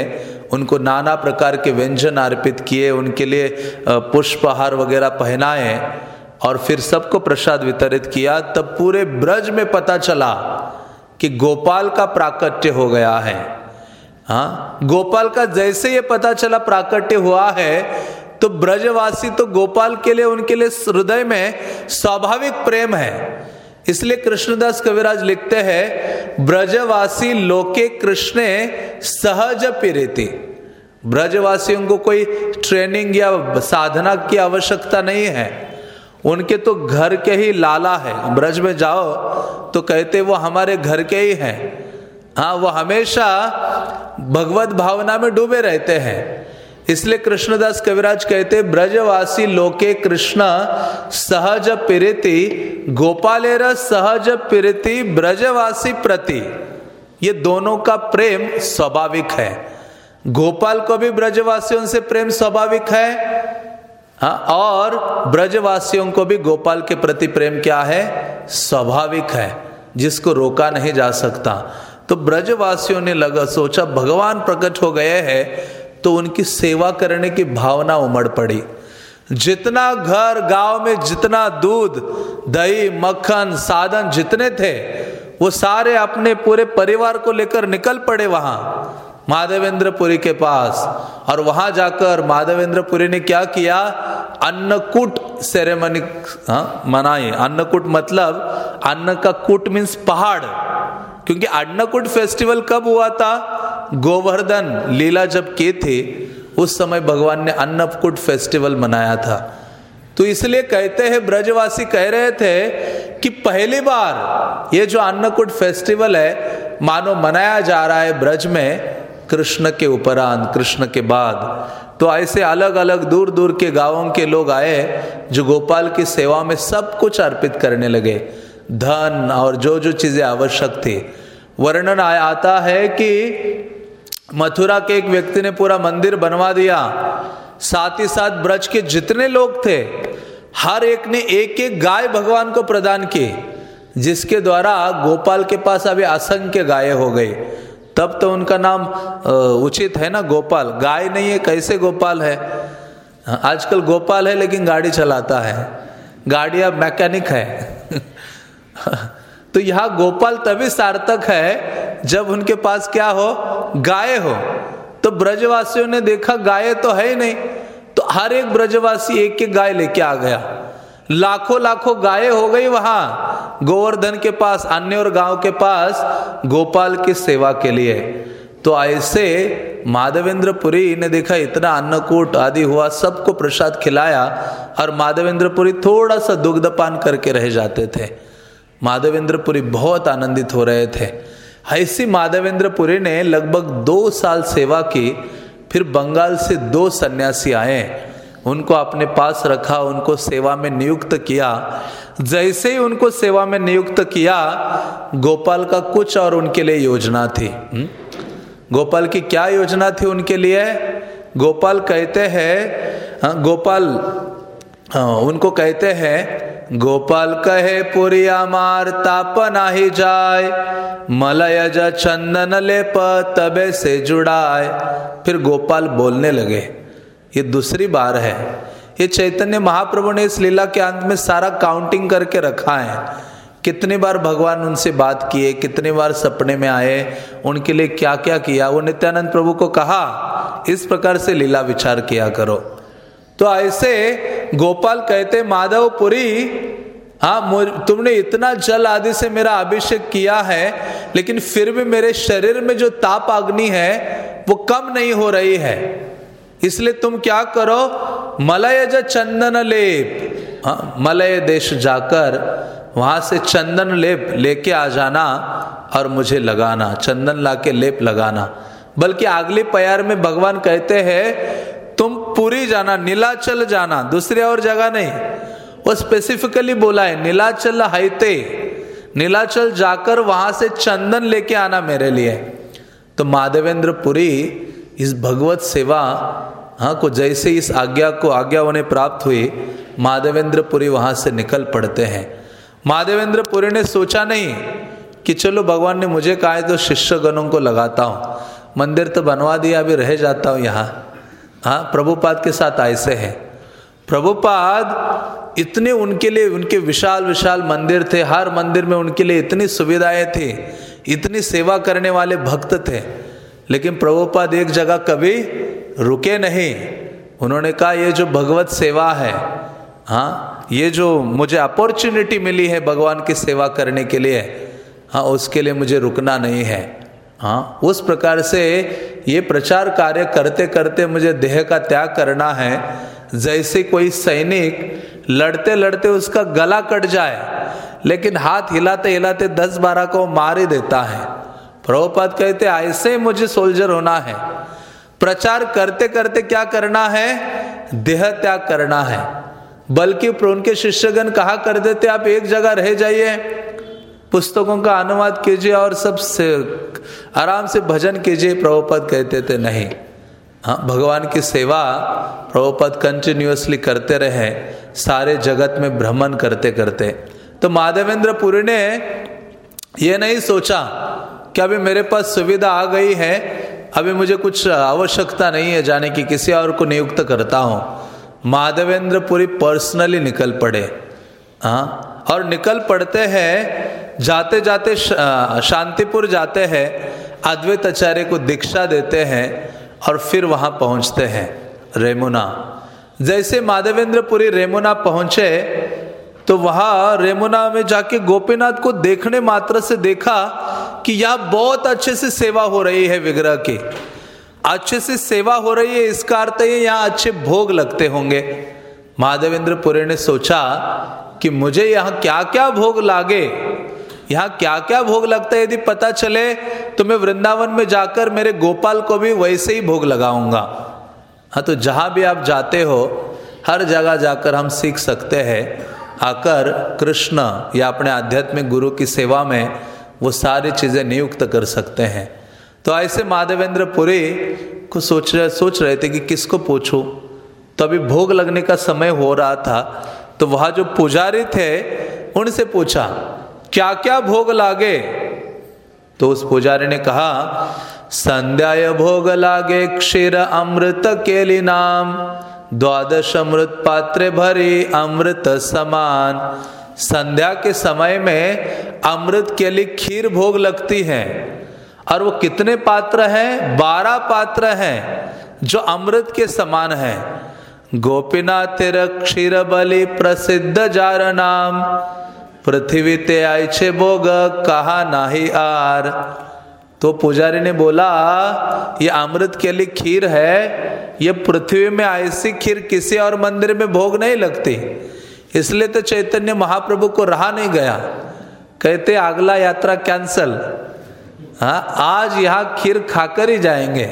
उनको नाना प्रकार के व्यंजन अर्पित किए, उनके लिए पुष्पहार वगैरह पहनाए और फिर सबको प्रसाद वितरित किया, तब पूरे ब्रज में पता चला कि गोपाल का प्राकट्य हो गया है। हाँ गोपाल का जैसे ये पता चला प्राकट्य हुआ है तो ब्रजवासी तो गोपाल के लिए, उनके लिए हृदय में स्वाभाविक प्रेम है। इसलिए कृष्णदास कविराज लिखते हैं, ब्रजवासी लोके कृष्ण सहज पिरेती ब्रजवासियों को कोई ट्रेनिंग या साधना की आवश्यकता नहीं है। उनके तो घर के ही लाला है। ब्रज में जाओ तो कहते वो हमारे घर के ही हैं। हाँ वो हमेशा भगवत भावना में डूबे रहते हैं। इसलिए कृष्णदास कविराज कहते, ब्रजवासी लोके कृष्ण सहज पिरति, गोपालेर सहज पिरति, ब्रजवासी प्रति। ये दोनों का प्रेम स्वाभाविक है। गोपाल को भी ब्रजवासियों से प्रेम स्वाभाविक है। हाँ और ब्रजवासियों को भी गोपाल के प्रति प्रेम क्या है? स्वाभाविक है, जिसको रोका नहीं जा सकता। तो ब्रजवासियों ने लगा सोचा, भगवान प्रकट हो गए हैं तो उनकी सेवा करने की भावना उमड़ पड़ी। जितना घर गाँव में जितना दूध दही मक्खन साधन जितने थे वो सारे अपने पूरे परिवार को लेकर निकल पड़े वहाँ माधवेंद्रपुरी के पास। और वहाँ जाकर माधवेंद्रपुरी ने क्या किया? अन्नकूट सेरेमनी हाँ, मनाई। अन्नकूट मतलब अन्न का कूट मीन्स पहाड़। क्योंकि अन्नकूट फेस्टिवल कब हुआ था? गोवर्धन लीला जब के थे, उस समय भगवान ने अन्नकूट फेस्टिवल मनाया था। तो इसलिए कहते हैं, ब्रजवासी कह रहे थे कि पहली बार ये जो अन्नकूट फेस्टिवल है, मानो मनाया जा रहा है ब्रज में, कृष्ण के उपरांत, कृष्ण के बाद। तो ऐसे अलग अलग दूर दूर के गाँवों के लोग आए जो गोपाल की सेवा में सब कुछ अर्पित करने लगे। धन और जो जो चीज़ें आवश्यक थी। वर्णन आता है कि मथुरा के एक व्यक्ति ने पूरा मंदिर बनवा दिया। साथ ही साथ ब्रज के जितने लोग थे, हर एक ने एक एक गाय भगवान को प्रदान की, जिसके द्वारा गोपाल के पास अभी असंख्य गाय हो गई। तब तो उनका नाम उचित है ना गोपाल? गाय नहीं है, कैसे गोपाल है? आजकल गोपाल है, लेकिन गाड़ी चलाता है। गाड़ी अब मैकेनिक है। तो यह गोपाल तभी सार्थक है जब उनके पास क्या हो? गाय हो। तो ब्रजवासियों ने देखा गाय तो है ही नहीं। तो हर एक ब्रजवासी एक एक गाय लेके आ गया। लाखों लाखों गाय हो गई वहाँ। गोवर्धन के पास, अन्य और गाँव के पास गोपाल की सेवा के लिए। तो ऐसे माधवेंद्रपुरी ने देखा इतना अन्नकूट आदि हुआ, सबको प्रसाद खिलाया और माधवेंद्रपुरी थोड़ा सा दुग्धपान करके रह जाते थे। माधवेंद्रपुरी बहुत आनंदित हो रहे थे। ऐसी माधवेंद्रपुरी ने लगभग दो साल सेवा की फिर बंगाल से दो सन्यासी आए। उनको अपने पास रखा उनको सेवा में नियुक्त किया। जैसे ही उनको सेवा में नियुक्त किया गोपाल का कुछ और उनके लिए योजना थी। हम्म? गोपाल की क्या योजना थी उनके लिए? गोपाल कहते हैं हाँ, गोपाल हाँ, उनको कहते हैं गोपाल कहे, पुरिया मार ताप नाही जाय। मलयज चंदन लेप तबे से जुड़ाए फिर गोपाल बोलने लगे, ये दूसरी बार है। ये चैतन्य महाप्रभु ने इस लीला के अंत में सारा काउंटिंग करके रखा है। कितनी बार भगवान उनसे बात किए, कितनी बार सपने में आए, उनके लिए क्या क्या किया, वो नित्यानंद प्रभु को कहा, इस प्रकार से लीला विचार किया करो। तो ऐसे गोपाल कहते, माधवपुरी हाँ तुमने इतना जल आदि से मेरा अभिषेक किया है, लेकिन फिर भी मेरे शरीर में जो ताप अग्नि है, वो कम नहीं हो रही है। इसलिए तुम क्या करो? मलय ज चंदन लेप। हाँ मलय देश जाकर वहाँ से चंदन लेप लेके आ जाना और मुझे लगाना, चंदन लाके लेप लगाना। बल्कि अगली प्यार में भगवान कहते हैं पूरी जाना, नीलाचल जाना, दूसरी और जगह नहीं। वो स्पेसिफिकली बोला है, नीलाचल हाइते। नीलाचल जाकर वहाँ से चंदन लेके आना मेरे लिए। तो माधवेंद्र पुरी, इस भगवत सेवा हाँ को जैसे इस आज्ञा को, आज्ञा उन्हें प्राप्त हुई माधवेंद्रपुरी वहाँ से निकल पड़ते हैं। माधवेंद्रपुरी ने सोचा नहीं कि चलो भगवान ने मुझे कहा है तो शिष्य गणों को लगाता हूँ। मंदिर तो बनवा दिया, अभी रह जाता हूँ यहाँ। हाँ प्रभुपाद के साथ ऐसे हैं। प्रभुपाद इतने उनके लिए, उनके विशाल विशाल मंदिर थे। हर मंदिर में उनके लिए इतनी सुविधाएँ थी, इतनी सेवा करने वाले भक्त थे। लेकिन प्रभुपाद एक जगह कभी रुके नहीं। उन्होंने कहा, ये जो भगवत सेवा है हाँ ये जो मुझे अपॉर्चुनिटी मिली है भगवान की सेवा करने के लिए हाँ उसके लिए मुझे रुकना नहीं है। हाँ उस प्रकार से ये प्रचार कार्य करते करते मुझे देह का त्याग करना है। जैसे कोई सैनिक लड़ते लड़ते उसका गला कट जाए, लेकिन हाथ हिलाते हिलाते दस बारह को मार ही देता है। प्रभुपाद कहते, ऐसे मुझे सोल्जर होना है। प्रचार करते करते क्या करना है? देह त्याग करना है। बल्कि उनके शिष्यगण कहा कर देते, आप एक जगह रह जाइए पुस्तकों का अनुवाद कीजिए और सबसे आराम से भजन कीजिए। प्रभुपद कहते थे, नहीं हाँ भगवान की सेवा प्रभुपद कंटिन्यूसली करते रहे, सारे जगत में भ्रमण करते करते। तो माधवेंद्र पुरी ने ये नहीं सोचा कि अभी मेरे पास सुविधा आ गई है, अभी मुझे कुछ आवश्यकता नहीं है जाने की, किसी और को नियुक्त करता हूँ। माधवेंद्र पुरी पर्सनली निकल पड़े। हाँ और निकल पड़ते हैं जाते जाते शांतिपुर जाते हैं, अद्वैत आचार्य को दीक्षा देते हैं और फिर वहाँ पहुँचते हैं, रेमुना। जैसे माधवेंद्रपुरी रेमुना पहुँचे तो वहाँ रेमुना में जाके गोपीनाथ को देखने मात्र से देखा कि यहाँ बहुत अच्छे से सेवा हो रही है विग्रह की। अच्छे से सेवा हो रही है, इसका अर्थ है यहाँ अच्छे भोग लगते होंगे। माधवेंद्रपुरी ने सोचा कि मुझे यहाँ क्या क्या भोग लागे? यहाँ क्या क्या भोग लगता है? यदि पता चले तो मैं वृंदावन में जाकर मेरे गोपाल को भी वैसे ही भोग लगाऊँगा। हाँ तो जहाँ भी आप जाते हो, हर जगह जाकर हम सीख सकते हैं, आकर कृष्ण या अपने आध्यात्मिक गुरु की सेवा में वो सारी चीज़ें नियुक्त कर सकते हैं। तो ऐसे माधवेंद्र पुरी को सोच रहे सोच रहे थे कि किसको पूछूँ? तो अभी भोग लगने का समय हो रहा था तो वहाँ जो पुजारी थे, उनसे पूछा क्या क्या भोग लागे? तो उस पुजारी ने कहा, संध्याय भोग लागे क्षीर अमृत केली नाम, द्वादश अमृत पात्र भरी अमृत समान। संध्या के समय में अमृत के लिए खीर भोग लगती है। और वो कितने पात्र हैं? बारह पात्र हैं, जो अमृत के समान है। गोपीनाथ तेरा क्षीर बलि प्रसिद्ध जार नाम पृथ्वी ते आयचे भोग कहा नाही आर तो पुजारी ने बोला ये अमृत के लिए खीर है ये पृथ्वी में ऐसी खीर किसी और मंदिर में भोग नहीं लगती इसलिए तो चैतन्य महाप्रभु को रहा नहीं गया। कहते, अगला यात्रा कैंसल हाँ आज यहाँ खीर खाकर ही जाएँगे।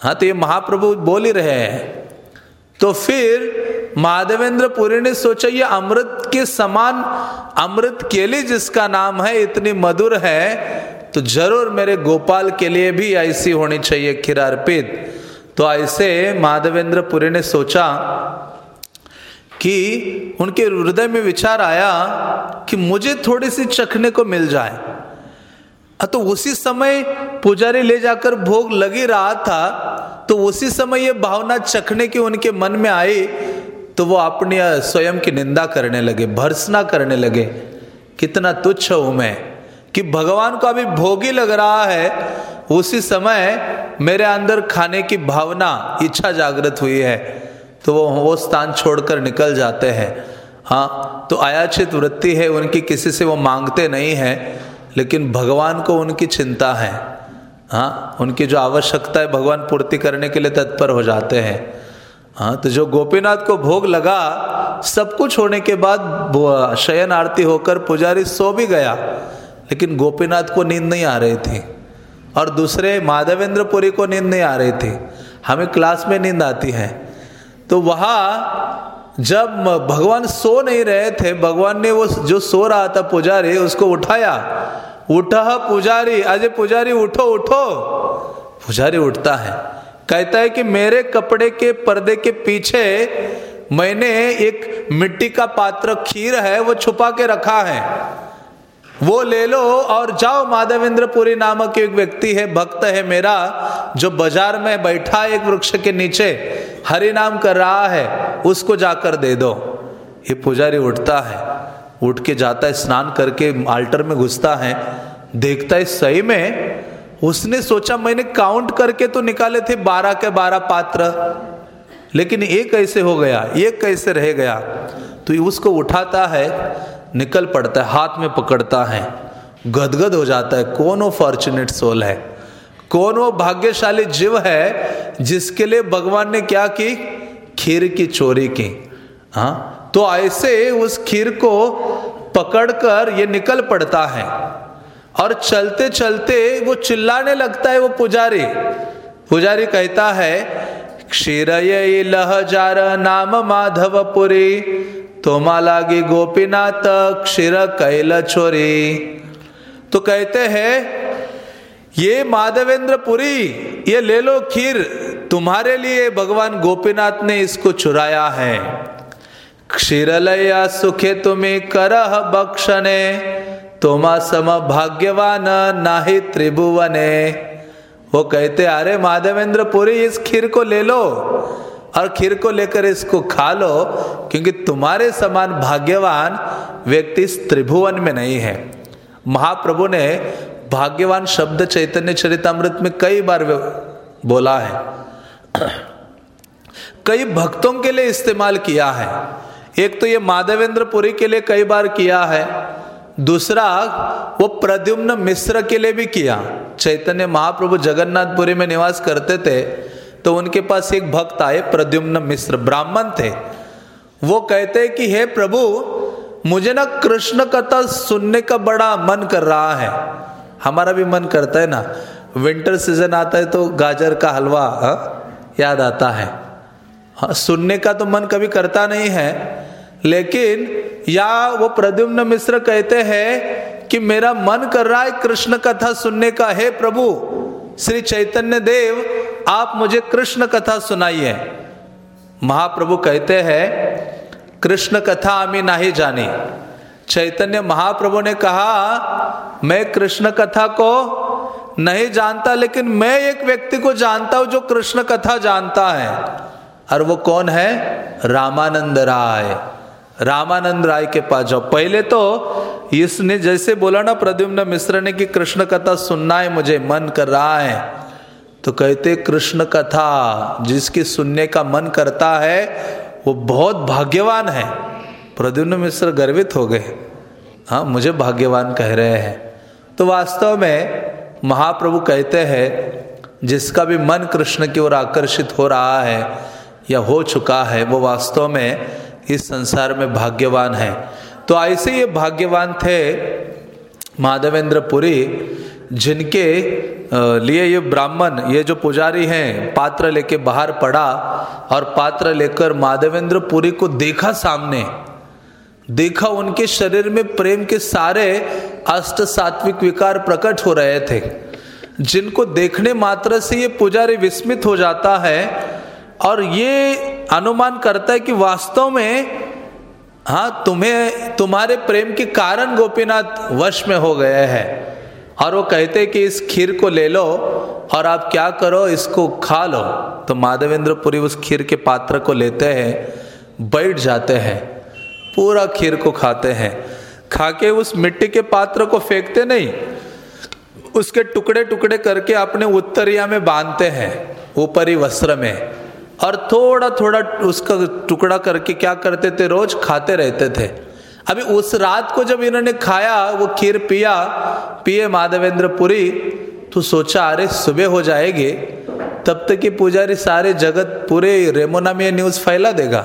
हाँ तो ये महाप्रभु बोल ही रहे हैं। तो फिर माधवेंद्र पुरी ने सोचा, ये अमृत के समान अमृत केली जिसका नाम है, इतनी मधुर है तो ज़रूर मेरे गोपाल के लिए भी ऐसी होनी चाहिए खीर अर्पित। तो ऐसे माधवेंद्र पुरी ने सोचा कि उनके हृदय में विचार आया कि मुझे थोड़ी सी चखने को मिल जाए। तो उसी समय पुजारी ले जाकर भोग लगी रहा था तो उसी समय ये भावना चखने की उनके मन में आई तो वो अपनी स्वयं की निंदा करने लगे, भर्सना करने लगे, कितना तुच्छ हूँ मैं, कि भगवान को अभी भोगी लग रहा है। उसी समय मेरे अंदर खाने की भावना, इच्छा जागृत हुई है। तो वो वो स्थान छोड़कर निकल जाते हैं। हाँ तो आयाचित वृत्ति है, उनकी किसी से वो मांगते नहीं है, लेकिन भगवान को उनकी चिंता है। हाँ उनकी जो आवश्यकता है, भगवान पूर्ति करने के लिए तत्पर हो जाते हैं। हाँ तो जो गोपीनाथ को भोग लगा, सब कुछ होने के बाद शयन आरती होकर पुजारी सो भी गया। लेकिन गोपीनाथ को नींद नहीं आ रही थी। और दूसरे माधवेंद्रपुरी को नींद नहीं आ रही थी। हमें क्लास में नींद आती है। तो वहाँ, जब भगवान सो नहीं रहे थे, भगवान ने वो जो सो रहा था पुजारी, उसको उठाया। उठा पुजारी अजय पुजारी, उठो उठो। पुजारी उठता है। कहता है कि मेरे कपड़े के पर्दे के पीछे मैंने एक मिट्टी का पात्र खीर है, वो छुपा के रखा है। वो ले लो और जाओ, माधवेंद्रपुरी नामक एक व्यक्ति है, भक्त है मेरा, जो बाज़ार में बैठा एक वृक्ष के नीचे हरि नाम कर रहा है, उसको जाकर दे दो। ये पुजारी उठता है, उठ के जाता है, स्नान करके आल्टर में घुसता है, देखता है सही में उसने सोचा मैंने काउंट करके तो निकाले थे बारह के बारह पात्र। लेकिन एक कैसे हो गया? एक कैसे रह गया? तो उसको उठाता है, निकल पड़ता है, हाथ में पकड़ता है। गदगद हो जाता है, कौन वो फॉर्चुनेट सोल है? कौन वो भाग्यशाली जीव है जिसके लिए भगवान ने क्या की? खीर की चोरी की। हाँ तो ऐसे उस खीर को पकड़कर ये निकल पड़ता है। और चलते चलते वो चिल्लाने लगता है वो पुजारी। पुजारी कहता है क्षीर लह जार नाम माधवपुरी, तोमा लागी गोपीनाथ क्षीर कैल छोरी। तो कहते हैं, ये माधवेंद्र पुरी ये ले लो खीर, तुम्हारे लिए भगवान गोपीनाथ ने इसको चुराया है। क्षीरलया सुखे तुम्हें करह बक्षने तोमा सम भाग्यवान नाही त्रिभुवने। वो कहते, अरे माधवेंद्र पुरी इस खीर को ले लो और खीर को लेकर इसको खा लो, क्योंकि तुम्हारे समान भाग्यवान व्यक्ति इस त्रिभुवन में नहीं है। महाप्रभु ने भाग्यवान शब्द चैतन्य चरितमृत में कई बार बोला है। कई भक्तों के लिए इस्तेमाल किया है। एक तो ये माधवेंद्र पुरी के लिए कई बार किया है। दूसरा, वो प्रद्युम्न मिश्र के लिए भी किया। चैतन्य महाप्रभु जगन्नाथपुरी में निवास करते थे तो उनके पास एक भक्त आए, प्रद्युम्न मिश्र ब्राह्मण थे। वो कहते कि, हे प्रभु, मुझे ना कृष्ण कथा सुनने का बड़ा मन कर रहा है। हमारा भी मन करता है ना। विंटर सीज़न आता है तो गाजर का हलवा? याद आता है। हाँ सुनने का तो मन कभी करता नहीं है लेकिन, या वो प्रद्युम्न मिश्र कहते हैं कि मेरा मन कर रहा है कृष्ण कथा सुनने का। हे प्रभु, श्री चैतन्य देव, आप मुझे कृष्ण कथा सुनाइए। महाप्रभु कहते हैं, कृष्ण कथा हमें नहीं जानी। चैतन्य महाप्रभु ने कहा, मैं कृष्ण कथा को नहीं जानता, लेकिन मैं एक व्यक्ति को जानता हूँ जो कृष्ण कथा जानता है। और वो कौन है? रामानंद राय। रामानंद राय के पास जाओ। पहले तो इसने जैसे बोला ना प्रद्युम्न मिश्र ने कि कृष्ण कथा सुनना है मुझे, मन कर रहा है तो कहते, कृष्ण कथा जिसकी सुनने का मन करता है, वो बहुत भाग्यवान है। प्रद्युम्न मिश्र गर्वित हो गए। हाँ मुझे भाग्यवान कह रहे हैं। तो वास्तव में महाप्रभु कहते हैं, जिसका भी मन कृष्ण की ओर आकर्षित हो रहा है या हो चुका है, वो वास्तव में इस संसार में भाग्यवान है। तो ऐसे ये भाग्यवान थे माधवेंद्र पुरी, जिनके लिए ये ब्राह्मण, ये जो पुजारी हैं, पात्र लेके बाहर पड़ा और पात्र लेकर माधवेंद्र पुरी को देखा सामने। देखा उनके शरीर में प्रेम के सारे अष्ट सात्विक विकार प्रकट हो रहे थे। जिनको देखने मात्र से ये पुजारी विस्मित हो जाता है और ये अनुमान करता है कि वास्तव में हाँ तुम्हें, तुम्हारे प्रेम के कारण गोपीनाथ वश में हो गए हैं। और वो कहते कि इस खीर को ले लो और आप क्या करो, इसको खा लो। तो माधवेंद्रपुरी उस खीर के पात्र को लेते हैं, बैठ जाते हैं, पूरा खीर को खाते हैं। खा के उस मिट्टी के पात्र को फेंकते नहीं, उसके टुकड़े टुकड़े करके अपने उत्तरिया में बांधते हैं, ऊपरी वस्त्र में। और थोड़ा थोड़ा उसका टुकड़ा करके क्या करते थे? रोज खाते रहते थे। अभी उस रात को जब इन्होंने खाया, वो खीर पिया, पिए माधवेंद्र पुरी तो सोचा, अरे, सुबह हो जाएगी। तब तक ये पुजारी सारे जगत, पूरे रेमोना में न्यूज़ फैला देगा।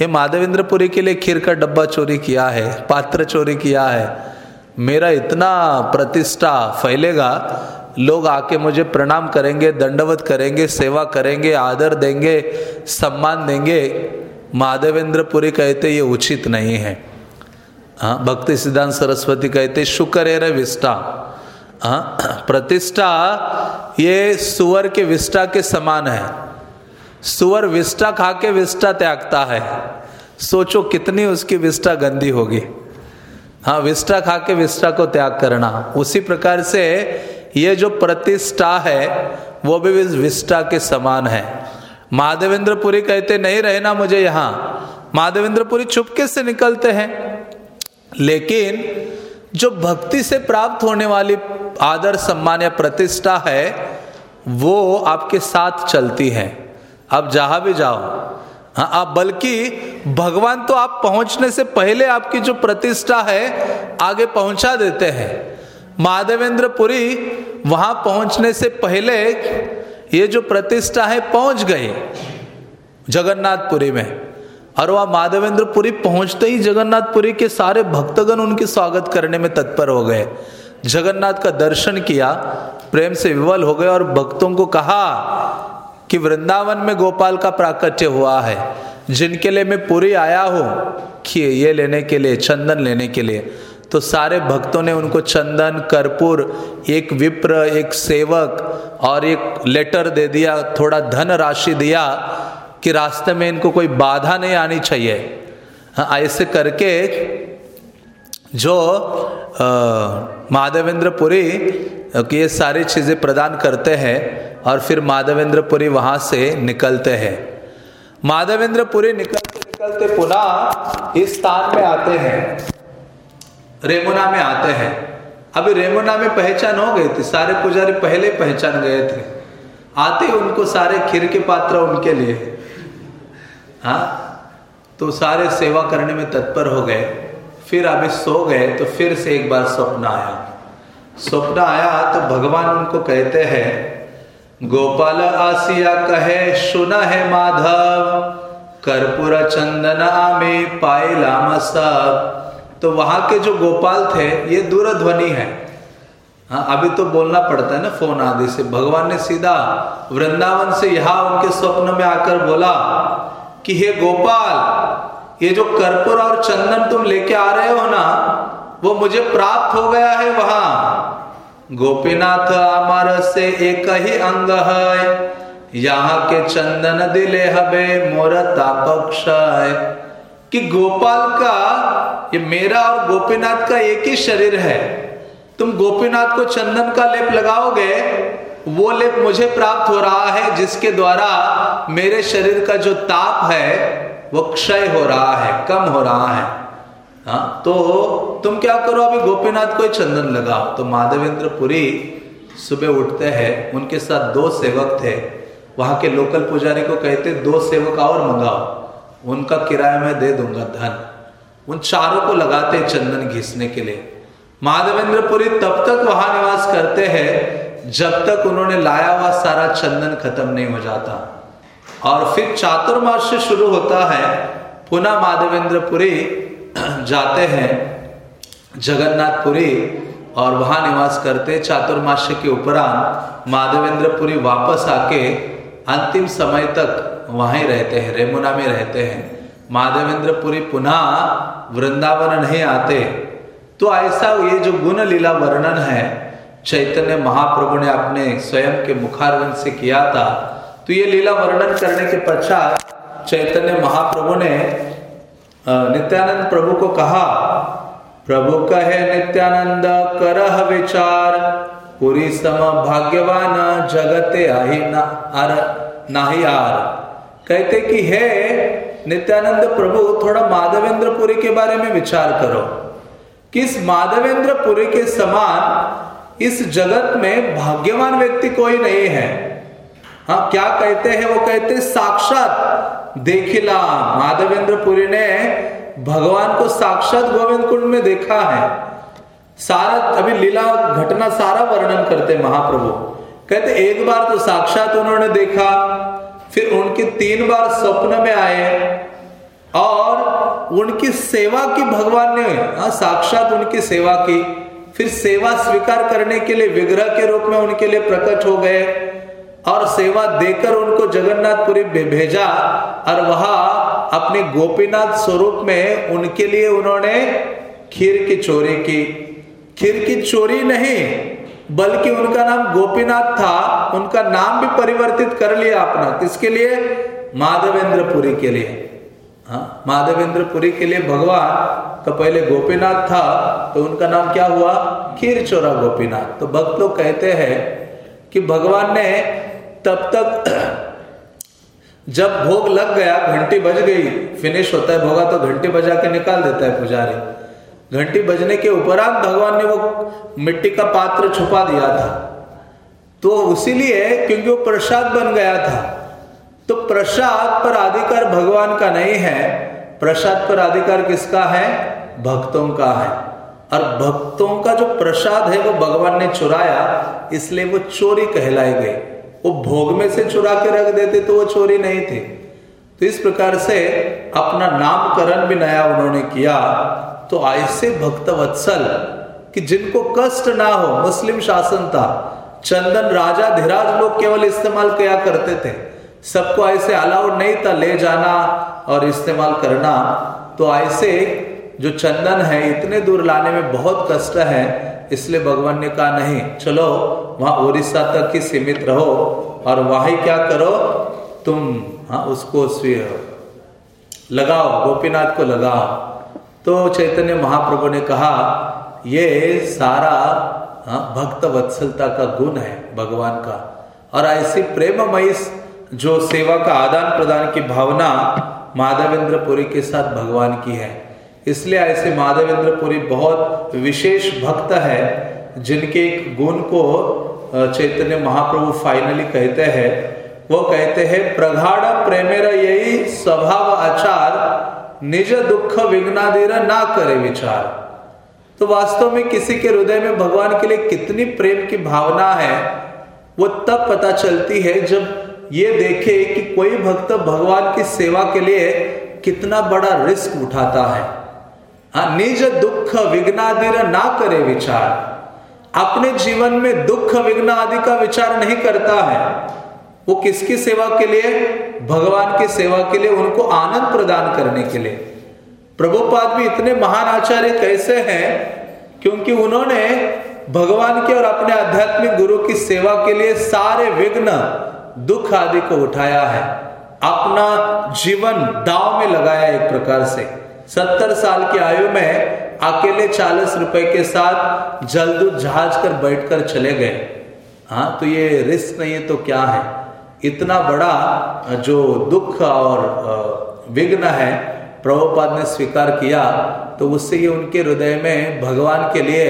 ये माधवेंद्र पुरी के लिए खीर का डब्बा चोरी किया है, पात्र चोरी किया है। मेरा इतना प्रतिष्ठा फैलेगा लोग आके मुझे प्रणाम करेंगे, दंडवत करेंगे, सेवा करेंगे, आदर देंगे, सम्मान देंगे। माधवेंद्र पुरी कहते, ये उचित नहीं है। हाँ भक्ति सिद्धांत सरस्वती कहते, शुक्र है विष्टा हाँ प्रतिष्ठा, ये सुअर के विष्टा के समान है। सुअर विष्टा खा के विष्टा त्यागता है। सोचो कितनी उसकी विष्टा गंदी होगी। हाँ विष्टा खा के विष्टा को त्याग करना। उसी प्रकार से ये जो प्रतिष्ठा है, वो भी इस विष्टा के समान है। माधवेंद्रपुरी कहते, नहीं रहना मुझे यहाँ। माधवेंद्रपुरी चुपके से निकलते हैं। लेकिन जो भक्ति से प्राप्त होने वाली आदर सम्मान या प्रतिष्ठा है, वो आपके साथ चलती है। आप जहाँ भी जाओ। हाँ आप बल्कि भगवान तो आप पहुँचने से पहले आपकी जो प्रतिष्ठा है, आगे पहुँचा देते हैं। माधवेंद्र पुरी वहाँ पहुँचने से पहले ये जो प्रतिष्ठा है पहुँच गई जगन्नाथपुरी में। और वह माधवेंद्रपुरी पहुँचते ही जगन्नाथपुरी के सारे भक्तगण उनके स्वागत करने में तत्पर हो गए। जगन्नाथ का दर्शन किया, प्रेम से विवल हो गए और भक्तों को कहा कि वृंदावन में गोपाल का प्राकट्य हुआ है। जिनके लिए मैं पूरी आया हूँ कि ये लेने के लिए, चंदन लेने के लिए। तो सारे भक्तों ने उनको चंदन, कर्पूर, एक विप्र, एक सेवक और एक लेटर दे दिया, थोड़ा धन राशि दिया कि रास्ते में इनको कोई बाधा नहीं आनी चाहिए। हाँ ऐसे करके जो माधवेंद्रपुरी ये सारी चीज़ें प्रदान करते हैं और फिर माधवेंद्रपुरी वहाँ से निकलते हैं। माधवेंद्रपुरी निकलते निकलते पुनः इस स्थान में आते हैं। रेमुना में आते हैं। अभी रेमुना में पहचान हो गई थी, सारे पुजारी पहले पहचान गए थे। आते उनको सारे खीर के पात्र उनके लिए। हाँ तो सारे सेवा करने में तत्पर हो गए। फिर अभी सो गए तो फिर से एक बार स्वप्न आया। स्वप्न आया तो भगवान उनको कहते हैं, गोपाल आसिया कहे, सुना है माधव, कर्पूर चंदन आमे पाए लाम सब तो वहाँ के जो गोपाल थे, ये दूरध्वनि है। हाँ अभी तो बोलना पड़ता है ना फ़ोन आदि से। भगवान ने सीधा वृंदावन से यहाँ उनके स्वप्न में आकर बोला कि, हे गोपाल, ये जो कर्पूर और चंदन तुम लेके आ रहे हो ना, वो मुझे प्राप्त हो गया है वहाँ। गोपीनाथ अमर से एक ही अंग है। यहाँ के चंदन दिले हबे, मोर तापक्ष कि गोपाल का, ये मेरा और गोपीनाथ का एक ही शरीर है। तुम गोपीनाथ को चंदन का लेप लगाओगे, वो लेप मुझे प्राप्त हो रहा है, जिसके द्वारा मेरे शरीर का जो ताप है, वो क्षय हो रहा है, कम हो रहा है। हाँ तो तुम क्या करो, अभी गोपीनाथ को चंदन लगाओ। तो माधवेंद्र पुरी सुबह उठते हैं, उनके साथ दो सेवक थे। वहाँ के लोकल पुजारी को कहते, दो सेवक और मंगाओ। उनका किराया मैं दे दूँगा धन। उन चारों को लगाते चंदन घिसने के लिए। माधवेंद्रपुरी तब तक वहाँ निवास करते हैं, जब तक उन्होंने लाया हुआ सारा चंदन खत्म नहीं हो जाता। और फिर चातुर्मास से शुरू होता है, पुनः माधवेंद्रपुरी जाते हैं, जगन्नाथपुरी, और वहाँ निवास करते चातुर्माश के उपरांत माधवेंद्रपुरी वापस आके अंतिम समय तक वहीं रहते हैं, रेमुना में रहते हैं। माधवेंद्रपुरी पुनः वृंदावन नहीं आते। तो ऐसा ये जो गुण लीला वर्णन है, चैतन्य महाप्रभु ने अपने स्वयं के मुखारवन से किया था तो ये लीला वर्णन करने के पश्चात चैतन्य महाप्रभु ने नित्यानंद प्रभु को कहा, प्रभु कहे नित्यानंद, करह विचार, पूरी सम भाग्यवान, जगते आही ना, आर, नाही आर। कहते कि हे नित्यानंद प्रभु, थोड़ा माधवेंद्रपुरी के बारे में विचार करो। किस माधवेंद्रपुरी के समान इस जगत में भाग्यवान व्यक्ति कोई नहीं है? हाँ क्या कहते हैं? वो कहते, साक्षात देखिला, माधवेंद्रपुरी ने भगवान को साक्षात गोविंद कुंड में देखा है। सारा, अभी लीला घटना सारा वर्णन करते महाप्रभु। कहते, एक बार तो साक्षात उन्होंने देखा फिर उनके तीन बार स्वप्न में आए और उनकी सेवा की भगवान ने हाँ, साक्षात उनकी सेवा की। फिर सेवा स्वीकार करने के लिए विग्रह के रूप में उनके लिए प्रकट हो गए और सेवा देकर उनको जगन्नाथपुरी भेजा और वहाँ अपने गोपीनाथ स्वरूप में उनके लिए उन्होंने खीर की चोरी की। खीर की चोरी नहीं बल्कि उनका नाम गोपीनाथ था, उनका नाम भी परिवर्तित कर लिया अपना किसके लिए? माधवेंद्रपुरी के लिए। हाँ माधवेंद्रपुरी के लिए भगवान तो पहले गोपीनाथ था तो उनका नाम क्या हुआ? खीर चोरा गोपीनाथ। तो भक्त लोग कहते हैं कि भगवान ने तब तक जब भोग लग गया, घंटी बज गई फिनिश होता है, भोगा तो घंटी बजा के निकाल देता है पुजारी। घंटी बजने के उपरांत भगवान ने वो मिट्टी का पात्र छुपा दिया था। तो उसीलिए क्योंकि वो प्रसाद बन गया था तो प्रसाद पर अधिकार भगवान का नहीं है। प्रसाद पर अधिकार किसका है? भक्तों का है। और भक्तों का जो प्रसाद है, वो भगवान ने चुराया, इसलिए वो चोरी कहलाए गए वो भोग में से चुरा के रख देते तो वो चोरी नहीं थी। तो इस प्रकार से अपना नामकरण भी नया उन्होंने किया। तो ऐसे भक्त वत्सल कि जिनको कष्ट ना हो, मुस्लिम शासन था, चंदन राजा धीराज लोग केवल इस्तेमाल किया करते थे। सबको ऐसे अलाउड नहीं था ले जाना और इस्तेमाल करना। तो ऐसे जो चंदन है, इतने दूर लाने में बहुत कष्ट है, इसलिए भगवान ने कहा, नहीं, चलो, वहाँ उड़ीसा तक ही सीमित रहो और वही क्या करो? तुम हाँ उसको लगाओ, गोपीनाथ को लगाओ। तो चैतन्य महाप्रभु ने कहा ये सारा हाँ, भक्त वत्सलता का गुण है भगवान का। और ऐसी प्रेममयी जो सेवा का आदान प्रदान की भावना माधवेंद्रपुरी के साथ भगवान की है। इसलिए ऐसे माधवेंद्रपुरी बहुत विशेष भक्त है जिनके एक गुण को चैतन्य महाप्रभु फाइनली कहते हैं। वो कहते हैं प्रगाढ़ प्रेमेरा यही स्वभाव आचार निज दुख विघ्नादेर ना करे विचार। तो वास्तव में किसी के हृदय में भगवान के लिए कितनी प्रेम की भावना है वो तब पता चलती है जब ये देखे कि कोई भक्त भगवान की सेवा के लिए कितना बड़ा रिस्क उठाता है। हाँ, निज दुख विघ्नादिर ना करे विचार। अपने जीवन में दुख विघ्न आदि का विचार नहीं करता है। वो किसकी सेवा के लिए? भगवान की सेवा के लिए, उनको आनंद प्रदान करने के लिए। प्रभुपाद भी इतने महान आचार्य कैसे हैं? क्योंकि उन्होंने भगवान के और अपने आध्यात्मिक गुरु की सेवा के लिए सारे विघ्न, दुख आदि को उठाया है। अपना जीवन दाव में लगाया एक प्रकार से। सत्तर साल की आयु में अकेले चालीस रुपए के साथ जल्द जहाज़ कर बैठकर चले गए। हाँ तो ये रिस्क नहीं है तो क्या है? इतना बड़ा जो दुख और विघ्न है, प्रभुपाद ने स्वीकार किया तो उससे ये उनके हृदय में भगवान के लिए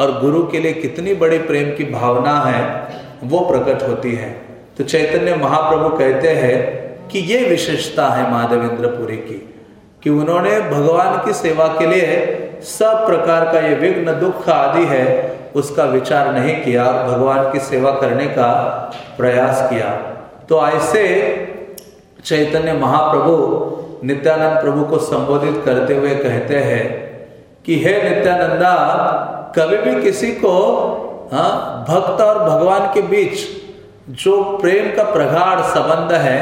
और गुरु के लिए कितनी बड़ी प्रेम की भावना है, वो प्रकट होती है। तो चैतन्य महाप्रभु कहते हैं कि ये विशेषता है माधवेंद्रपुरी की, कि उन्होंने भगवान की सेवा के लिए सब प्रकार का ये विघ्न, दुख आदि है, उसका विचार नहीं किया, भगवान की सेवा करने का प्रयास किया। तो ऐसे चैतन्य महाप्रभु नित्यानंद प्रभु को संबोधित करते हुए कहते हैं कि हे नित्यानंदा, कभी भी किसी को हाँ भक्त और भगवान के बीच जो प्रेम का प्रगाढ़ संबंध है,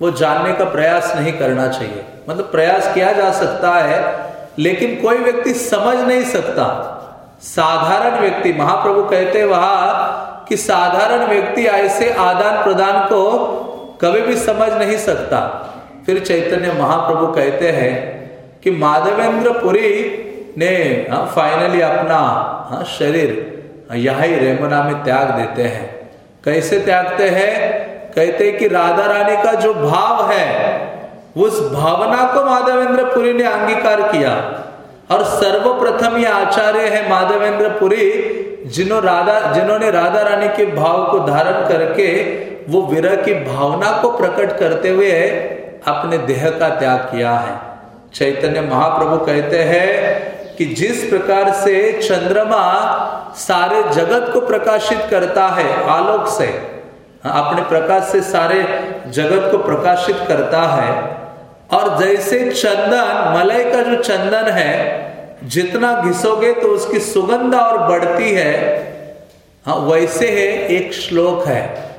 वो जानने का प्रयास नहीं करना चाहिए। मतलब प्रयास किया जा सकता है, लेकिन कोई व्यक्ति समझ नहीं सकता। साधारण व्यक्ति, महाप्रभु कहते वहा कि साधारण व्यक्ति ऐसे आदान प्रदान को कभी भी समझ नहीं सकता। फिर चैतन्य महाप्रभु कहते हैं कि माधवेंद्र पुरी ने फाइनली हाँ, अपना हाँ, शरीर यही रेमना में त्याग देते हैं। कैसे त्यागते हैं? कहते हैं कि राधा रानी का जो भाव है उस भावना को माधवेंद्र पुरी ने अंगीकार किया। और सर्वप्रथम ये आचार्य है माधवेंद्र पुरी जिन्हों राधा, जिन्होंने राधा रानी के भाव को धारण करके वो विरह की भावना को प्रकट करते हुए अपने देह का त्याग किया है। चैतन्य महाप्रभु कहते हैं कि जिस प्रकार से चंद्रमा सारे जगत को प्रकाशित करता है, आलोक से, अपने प्रकाश से सारे जगत को प्रकाशित करता है और जैसे चंदन मलय का जो चंदन है, जितना घिसोगे तो उसकी सुगंध और बढ़ती है। हाँ वैसे है, एक श्लोक है।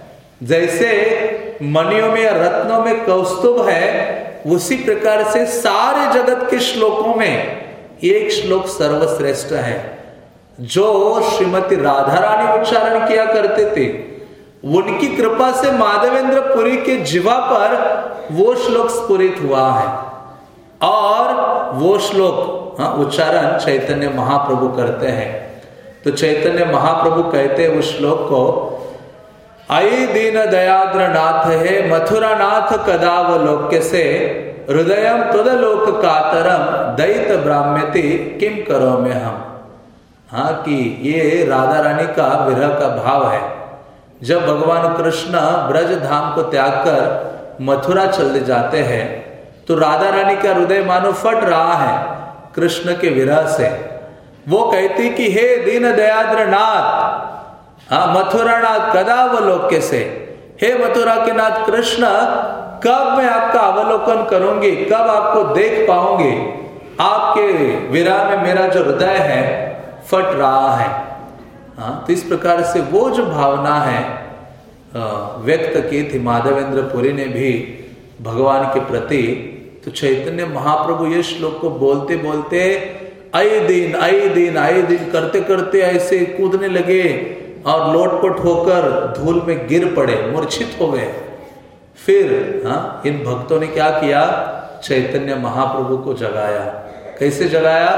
जैसे मनियों में या रत्नों में कौस्तुभ है, उसी प्रकार से सारे जगत के श्लोकों में एक श्लोक सर्वश्रेष्ठ है, जो श्रीमती राधा रानी उच्चारण किया करते थे। उनकी कृपा से माधवेंद्र पुरी के जीवा पर वो श्लोक स्फुरित हुआ है। और वो श्लोक हाँ, उच्चारण चैतन्य महाप्रभु करते हैं। तो चैतन्य महाप्रभु कहते हैं उस श्लोक को आई दीन दयाद्र नाथ है मथुरा नाथ कदाव लोक्य से हृदय तदलोक कातरम दैत ब्राह्म्यति किम करो में हम? हाँ कि ये राधा रानी का विरह का भाव है। जब भगवान कृष्ण ब्रज धाम को त्याग कर मथुरा चले जाते हैं तो राधा रानी का हृदय मानो फट रहा है कृष्ण के विरह से। वो कहती कि, हे दीन दयाद्र नाथ हाँ मथुरा नाथ कदावलोक्य से? हे मथुरा के नाथ कृष्ण, कब मैं आपका अवलोकन करूँगी? कब आपको देख पाऊँगी? आपके विराह में मेरा जो हृदय है, फट रहा है। हाँ तो इस प्रकार से वो जो भावना है व्यक्त की थी माधवेंद्र पुरी ने भी भगवान के प्रति तो चैतन्य महाप्रभु ये श्लोक को बोलते बोलते आई दिन आई दिन आई दिन करते करते ऐसे कूदने लगे और लोटपट होकर धूल में गिर पड़े, मूर्छित हो गए। फिर हाँ इन भक्तों ने क्या किया? चैतन्य महाप्रभु को जगाया। कैसे जगाया?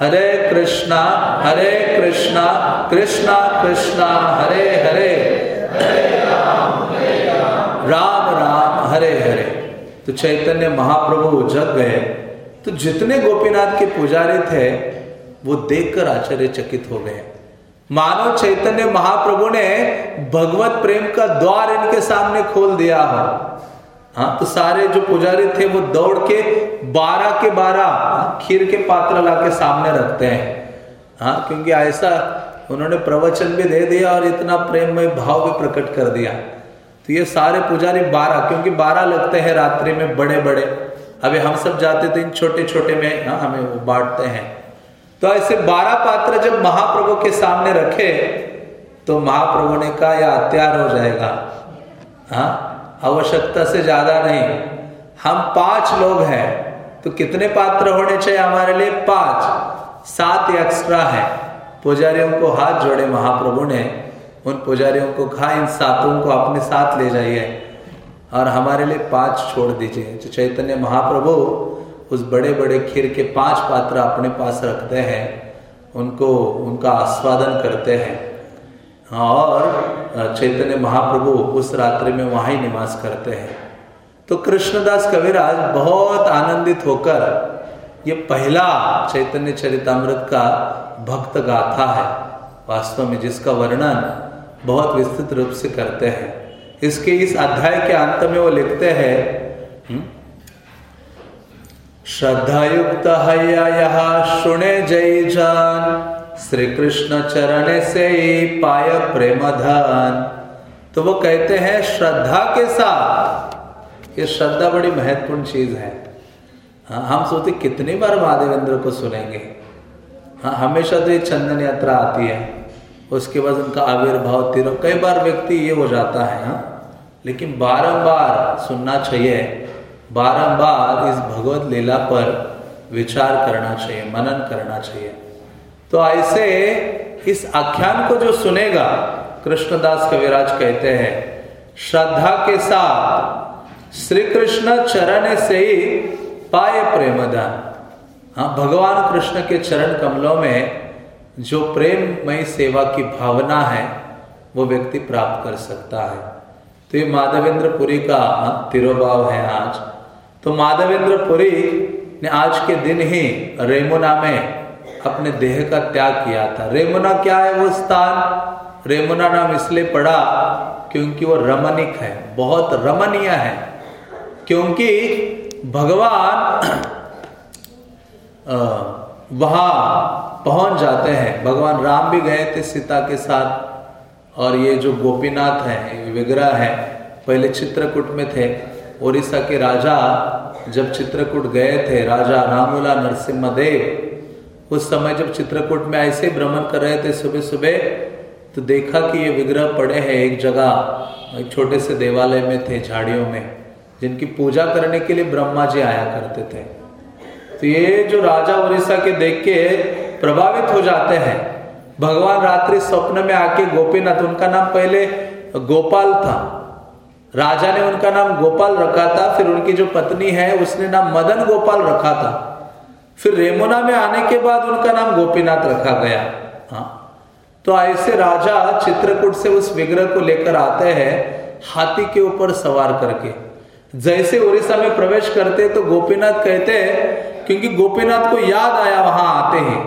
हरे कृष्णा हरे कृष्णा कृष्णा कृष्णा, हरे हरे। राम राम, हरे हरे। तो चैतन्य महाप्रभु जग गए। तो जितने गोपीनाथ के पुजारी थे, वो देखकर आश्चर्य चकित हो गए। मानव चैतन्य महाप्रभु ने भगवत प्रेम का द्वार इनके सामने खोल दिया हो। हाँ तो सारे जो पुजारी थे वो दौड़ के बारह के बारह खीर के पात्र ला के सामने रखते हैं। हाँ क्योंकि ऐसा उन्होंने प्रवचन भी दे दिया और इतना प्रेम में भाव भी प्रकट कर दिया। तो ये सारे पुजारी बारह, क्योंकि बारह लगते हैं रात्रि में बड़े बड़े अभी हम सब जाते थे इन छोटे छोटे में हाँ हमें वो बांटते हैं। तो ऐसे बारह पात्र जब महाप्रभु के सामने रखे तो महाप्रभु ने कहा, यह हत्यार हो जाएगा। हाँ आवश्यकता से ज़्यादा नहीं। हम पाँच लोग हैं तो कितने पात्र होने चाहिए हमारे लिए? पाँच। सात एक्स्ट्रा है। पुजारियों को हाथ जोड़े महाप्रभु ने, उन पुजारियों को कहा, इन सातों को अपने साथ ले जाइए और हमारे लिए पाँच छोड़ दीजिए। जो चैतन्य महाप्रभु उस बड़े बड़े खीर के पाँच पात्र अपने पास रखते हैं, उनको, उनका आस्वादन करते हैं। और चैतन्य महाप्रभु उस रात्रि में वहाँ ही निवास करते हैं। तो कृष्णदास कविराज बहुत आनंदित होकर ये पहला चैतन्य चरितमृत का भक्त गाथा है वास्तव में जिसका वर्णन बहुत विस्तृत रूप से करते हैं। इसके इस अध्याय के अंत में वो लिखते हैं हम्म, श्रद्धा युक्त हैया सुने जय जान। श्री कृष्ण चरण से ही पाय प्रेम धन तो वो कहते हैं, श्रद्धा के साथ। ये श्रद्धा बड़ी महत्वपूर्ण चीज़ है। हाँ हम सोचते कितनी बार महादेवेंद्र को सुनेंगे? हाँ हमेशा तो ये चंदन यात्रा आती है। उसके बाद उनका आविर्भाव तीर कई बार व्यक्ति ये हो जाता है हाँ। लेकिन बारंबार सुनना चाहिए। बारंबार इस भगवत लीला पर विचार करना चाहिए, मनन करना चाहिए। तो ऐसे इस आख्यान को जो सुनेगा कृष्णदास कविराज कहते हैं श्रद्धा के साथ श्री कृष्ण चरण से ही पाए प्रेमदान। हाँ भगवान कृष्ण के चरण कमलों में जो प्रेममय सेवा की भावना है वो व्यक्ति प्राप्त कर सकता है। तो ये माधवेंद्र पुरी का हाँ, तिरुभाव है आज। तो माधवेंद्र पुरी ने आज के दिन ही रेमुना में अपने देह का त्याग किया था। रेमुना क्या है वो स्थान? रेमुना नाम इसलिए पड़ा क्योंकि वो रमणिक है, बहुत रमणीय है। क्योंकि भगवान वहाँ पहुँच जाते हैं। भगवान राम भी गए थे सीता के साथ और ये जो गोपीनाथ है विग्रह है, पहले चित्रकूट में थे। उड़ीसा के राजा जब चित्रकूट गए थे, राजा रामूला नरसिम्हा देव उस समय जब चित्रकूट में ऐसे भ्रमण कर रहे थे सुबह सुबह तो देखा कि ये विग्रह पड़े हैं एक जगह, एक छोटे से देवालय में थे, झाड़ियों में, जिनकी पूजा करने के लिए ब्रह्मा जी आया करते थे। तो ये जो राजा उड़ीसा के देख के प्रभावित हो जाते हैं। भगवान रात्रि स्वप्न में आके गोपीनाथ, उनका नाम पहले गोपाल था। राजा ने उनका नाम गोपाल रखा था, फिर उनकी जो पत्नी है, उसने नाम मदन गोपाल रखा था। फिर रेमुना में आने के बाद उनका नाम गोपीनाथ रखा गया। हाँ। तो ऐसे राजा चित्रकूट से उस विग्रह को लेकर आते हैं, हाथी के ऊपर सवार करके। जैसे उड़ीसा में प्रवेश करते तो गोपीनाथ कहते हैं, क्योंकि गोपीनाथ को याद आया, वहाँ आते हैं।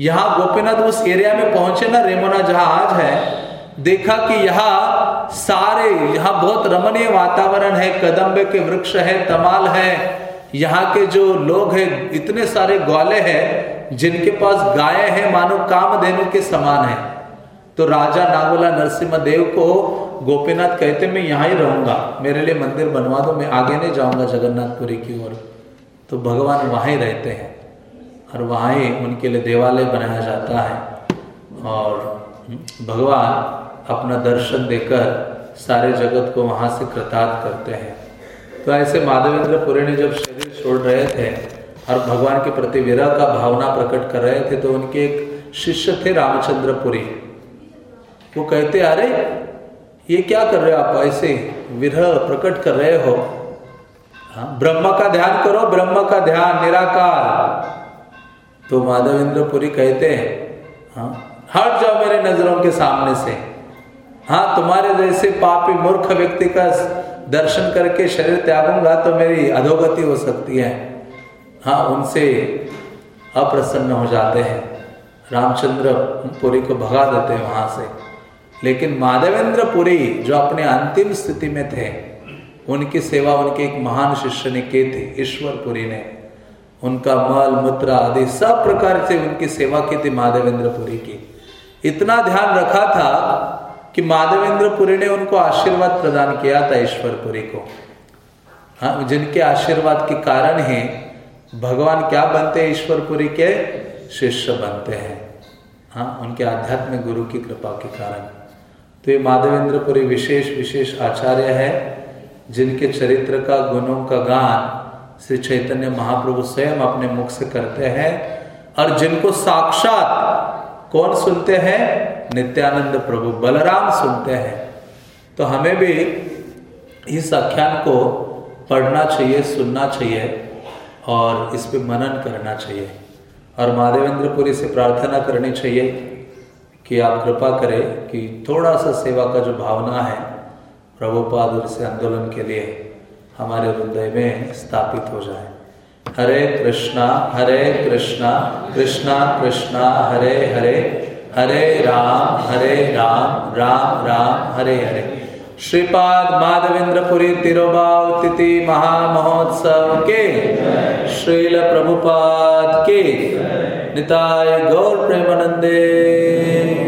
यहाँ गोपीनाथ उस एरिया में पहुँचे ना, रेमोना जहाँ आज है, देखा कि यहाँ सारे, यहाँ बहुत रमणीय वातावरण है, कदम्बे के वृक्ष है, तमाल है यहाँ के जो लोग हैं, इतने सारे ग्वाले हैं, जिनके पास गाय है, मानो कामधेनु के समान है। तो राजा नागोला नरसिम्हा देव को गोपीनाथ कहते, मैं यहाँ ही रहूँगा, मेरे लिए मंदिर बनवा दो, मैं आगे नहीं जाऊँगा जगन्नाथपुरी की ओर। तो भगवान वहाँ ही रहते हैं और वहाँ ही उनके लिए देवालय बनाया जाता है। और भगवान अपना दर्शन देकर सारे जगत को वहाँ से कृतार्थ करते हैं। तो ऐसे माधवेंद्र पुरी ने जब शरीर छोड़ रहे थे और भगवान के प्रति विरह का भावना प्रकट कर रहे थे तो उनके एक शिष्य थे रामचंद्र पुरी वो कहते, अरे, ये क्या कर रहे हो आप? ऐसे विरह प्रकट कर रहे हो? हाँ ब्रह्म का ध्यान करो, ब्रह्म का ध्यान, निराकार। तो माधवेंद्र पुरी कहते हैं हाँ हट जाओ मेरे नज़रों के सामने से। हाँ तुम्हारे जैसे पापी मूर्ख व्यक्ति का दर्शन करके शरीर त्यागूँगा तो मेरी अधोगति हो सकती है। हाँ उनसे अप्रसन्न हो जाते हैं। रामचंद्र पुरी को भगा देते हैं वहाँ से। लेकिन माधवेंद्र पुरी जो अपने अंतिम स्थिति में थे, उनकी सेवा, उनके एक महान शिष्य ने की थी ईश्वर पुरी ने। उनका मल, मूत्र आदि सब प्रकार से उनकी सेवा की थी माधवेंद्र पुरी की। इतना ध्यान रखा था कि माधवेंद्र पुरी ने उनको आशीर्वाद प्रदान किया था ईश्वर पुरी को। हाँ जिनके आशीर्वाद के कारण ही भगवान क्या बनते हैं ईश्वरपुरी के? शिष्य बनते हैं। हाँ उनके आध्यात्मिक गुरु की कृपा के कारण। तो ये माधवेंद्रपुरी विशेष विशेष आचार्य है, जिनके चरित्र का, गुणों का गान श्री चैतन्य महाप्रभु स्वयं अपने मुख से करते हैं और जिनको साक्षात कौन सुनते हैं? नित्यानंद प्रभु बलराम सुनते हैं। तो हमें भी इस आख्यान को पढ़ना चाहिए, सुनना चाहिए और इस पर मनन करना चाहिए। और महादेवेंद्रपुरी से प्रार्थना करनी चाहिए कि आप कृपा करें कि थोड़ा सा सेवा का जो भावना है प्रभुपाद और से आंदोलन के लिए हमारे हृदय में स्थापित हो जाए। हरे कृष्णा हरे कृष्णा कृष्णा कृष्णा, हरे हरे। हरे राम हरे राम राम राम, हरे हरे। श्रीपाद माधवेंद्रपुरी तिरुबाव तिथि महामहोत्सव के। श्रील प्रभुपाद के। निताय गौर प्रेमानंदे।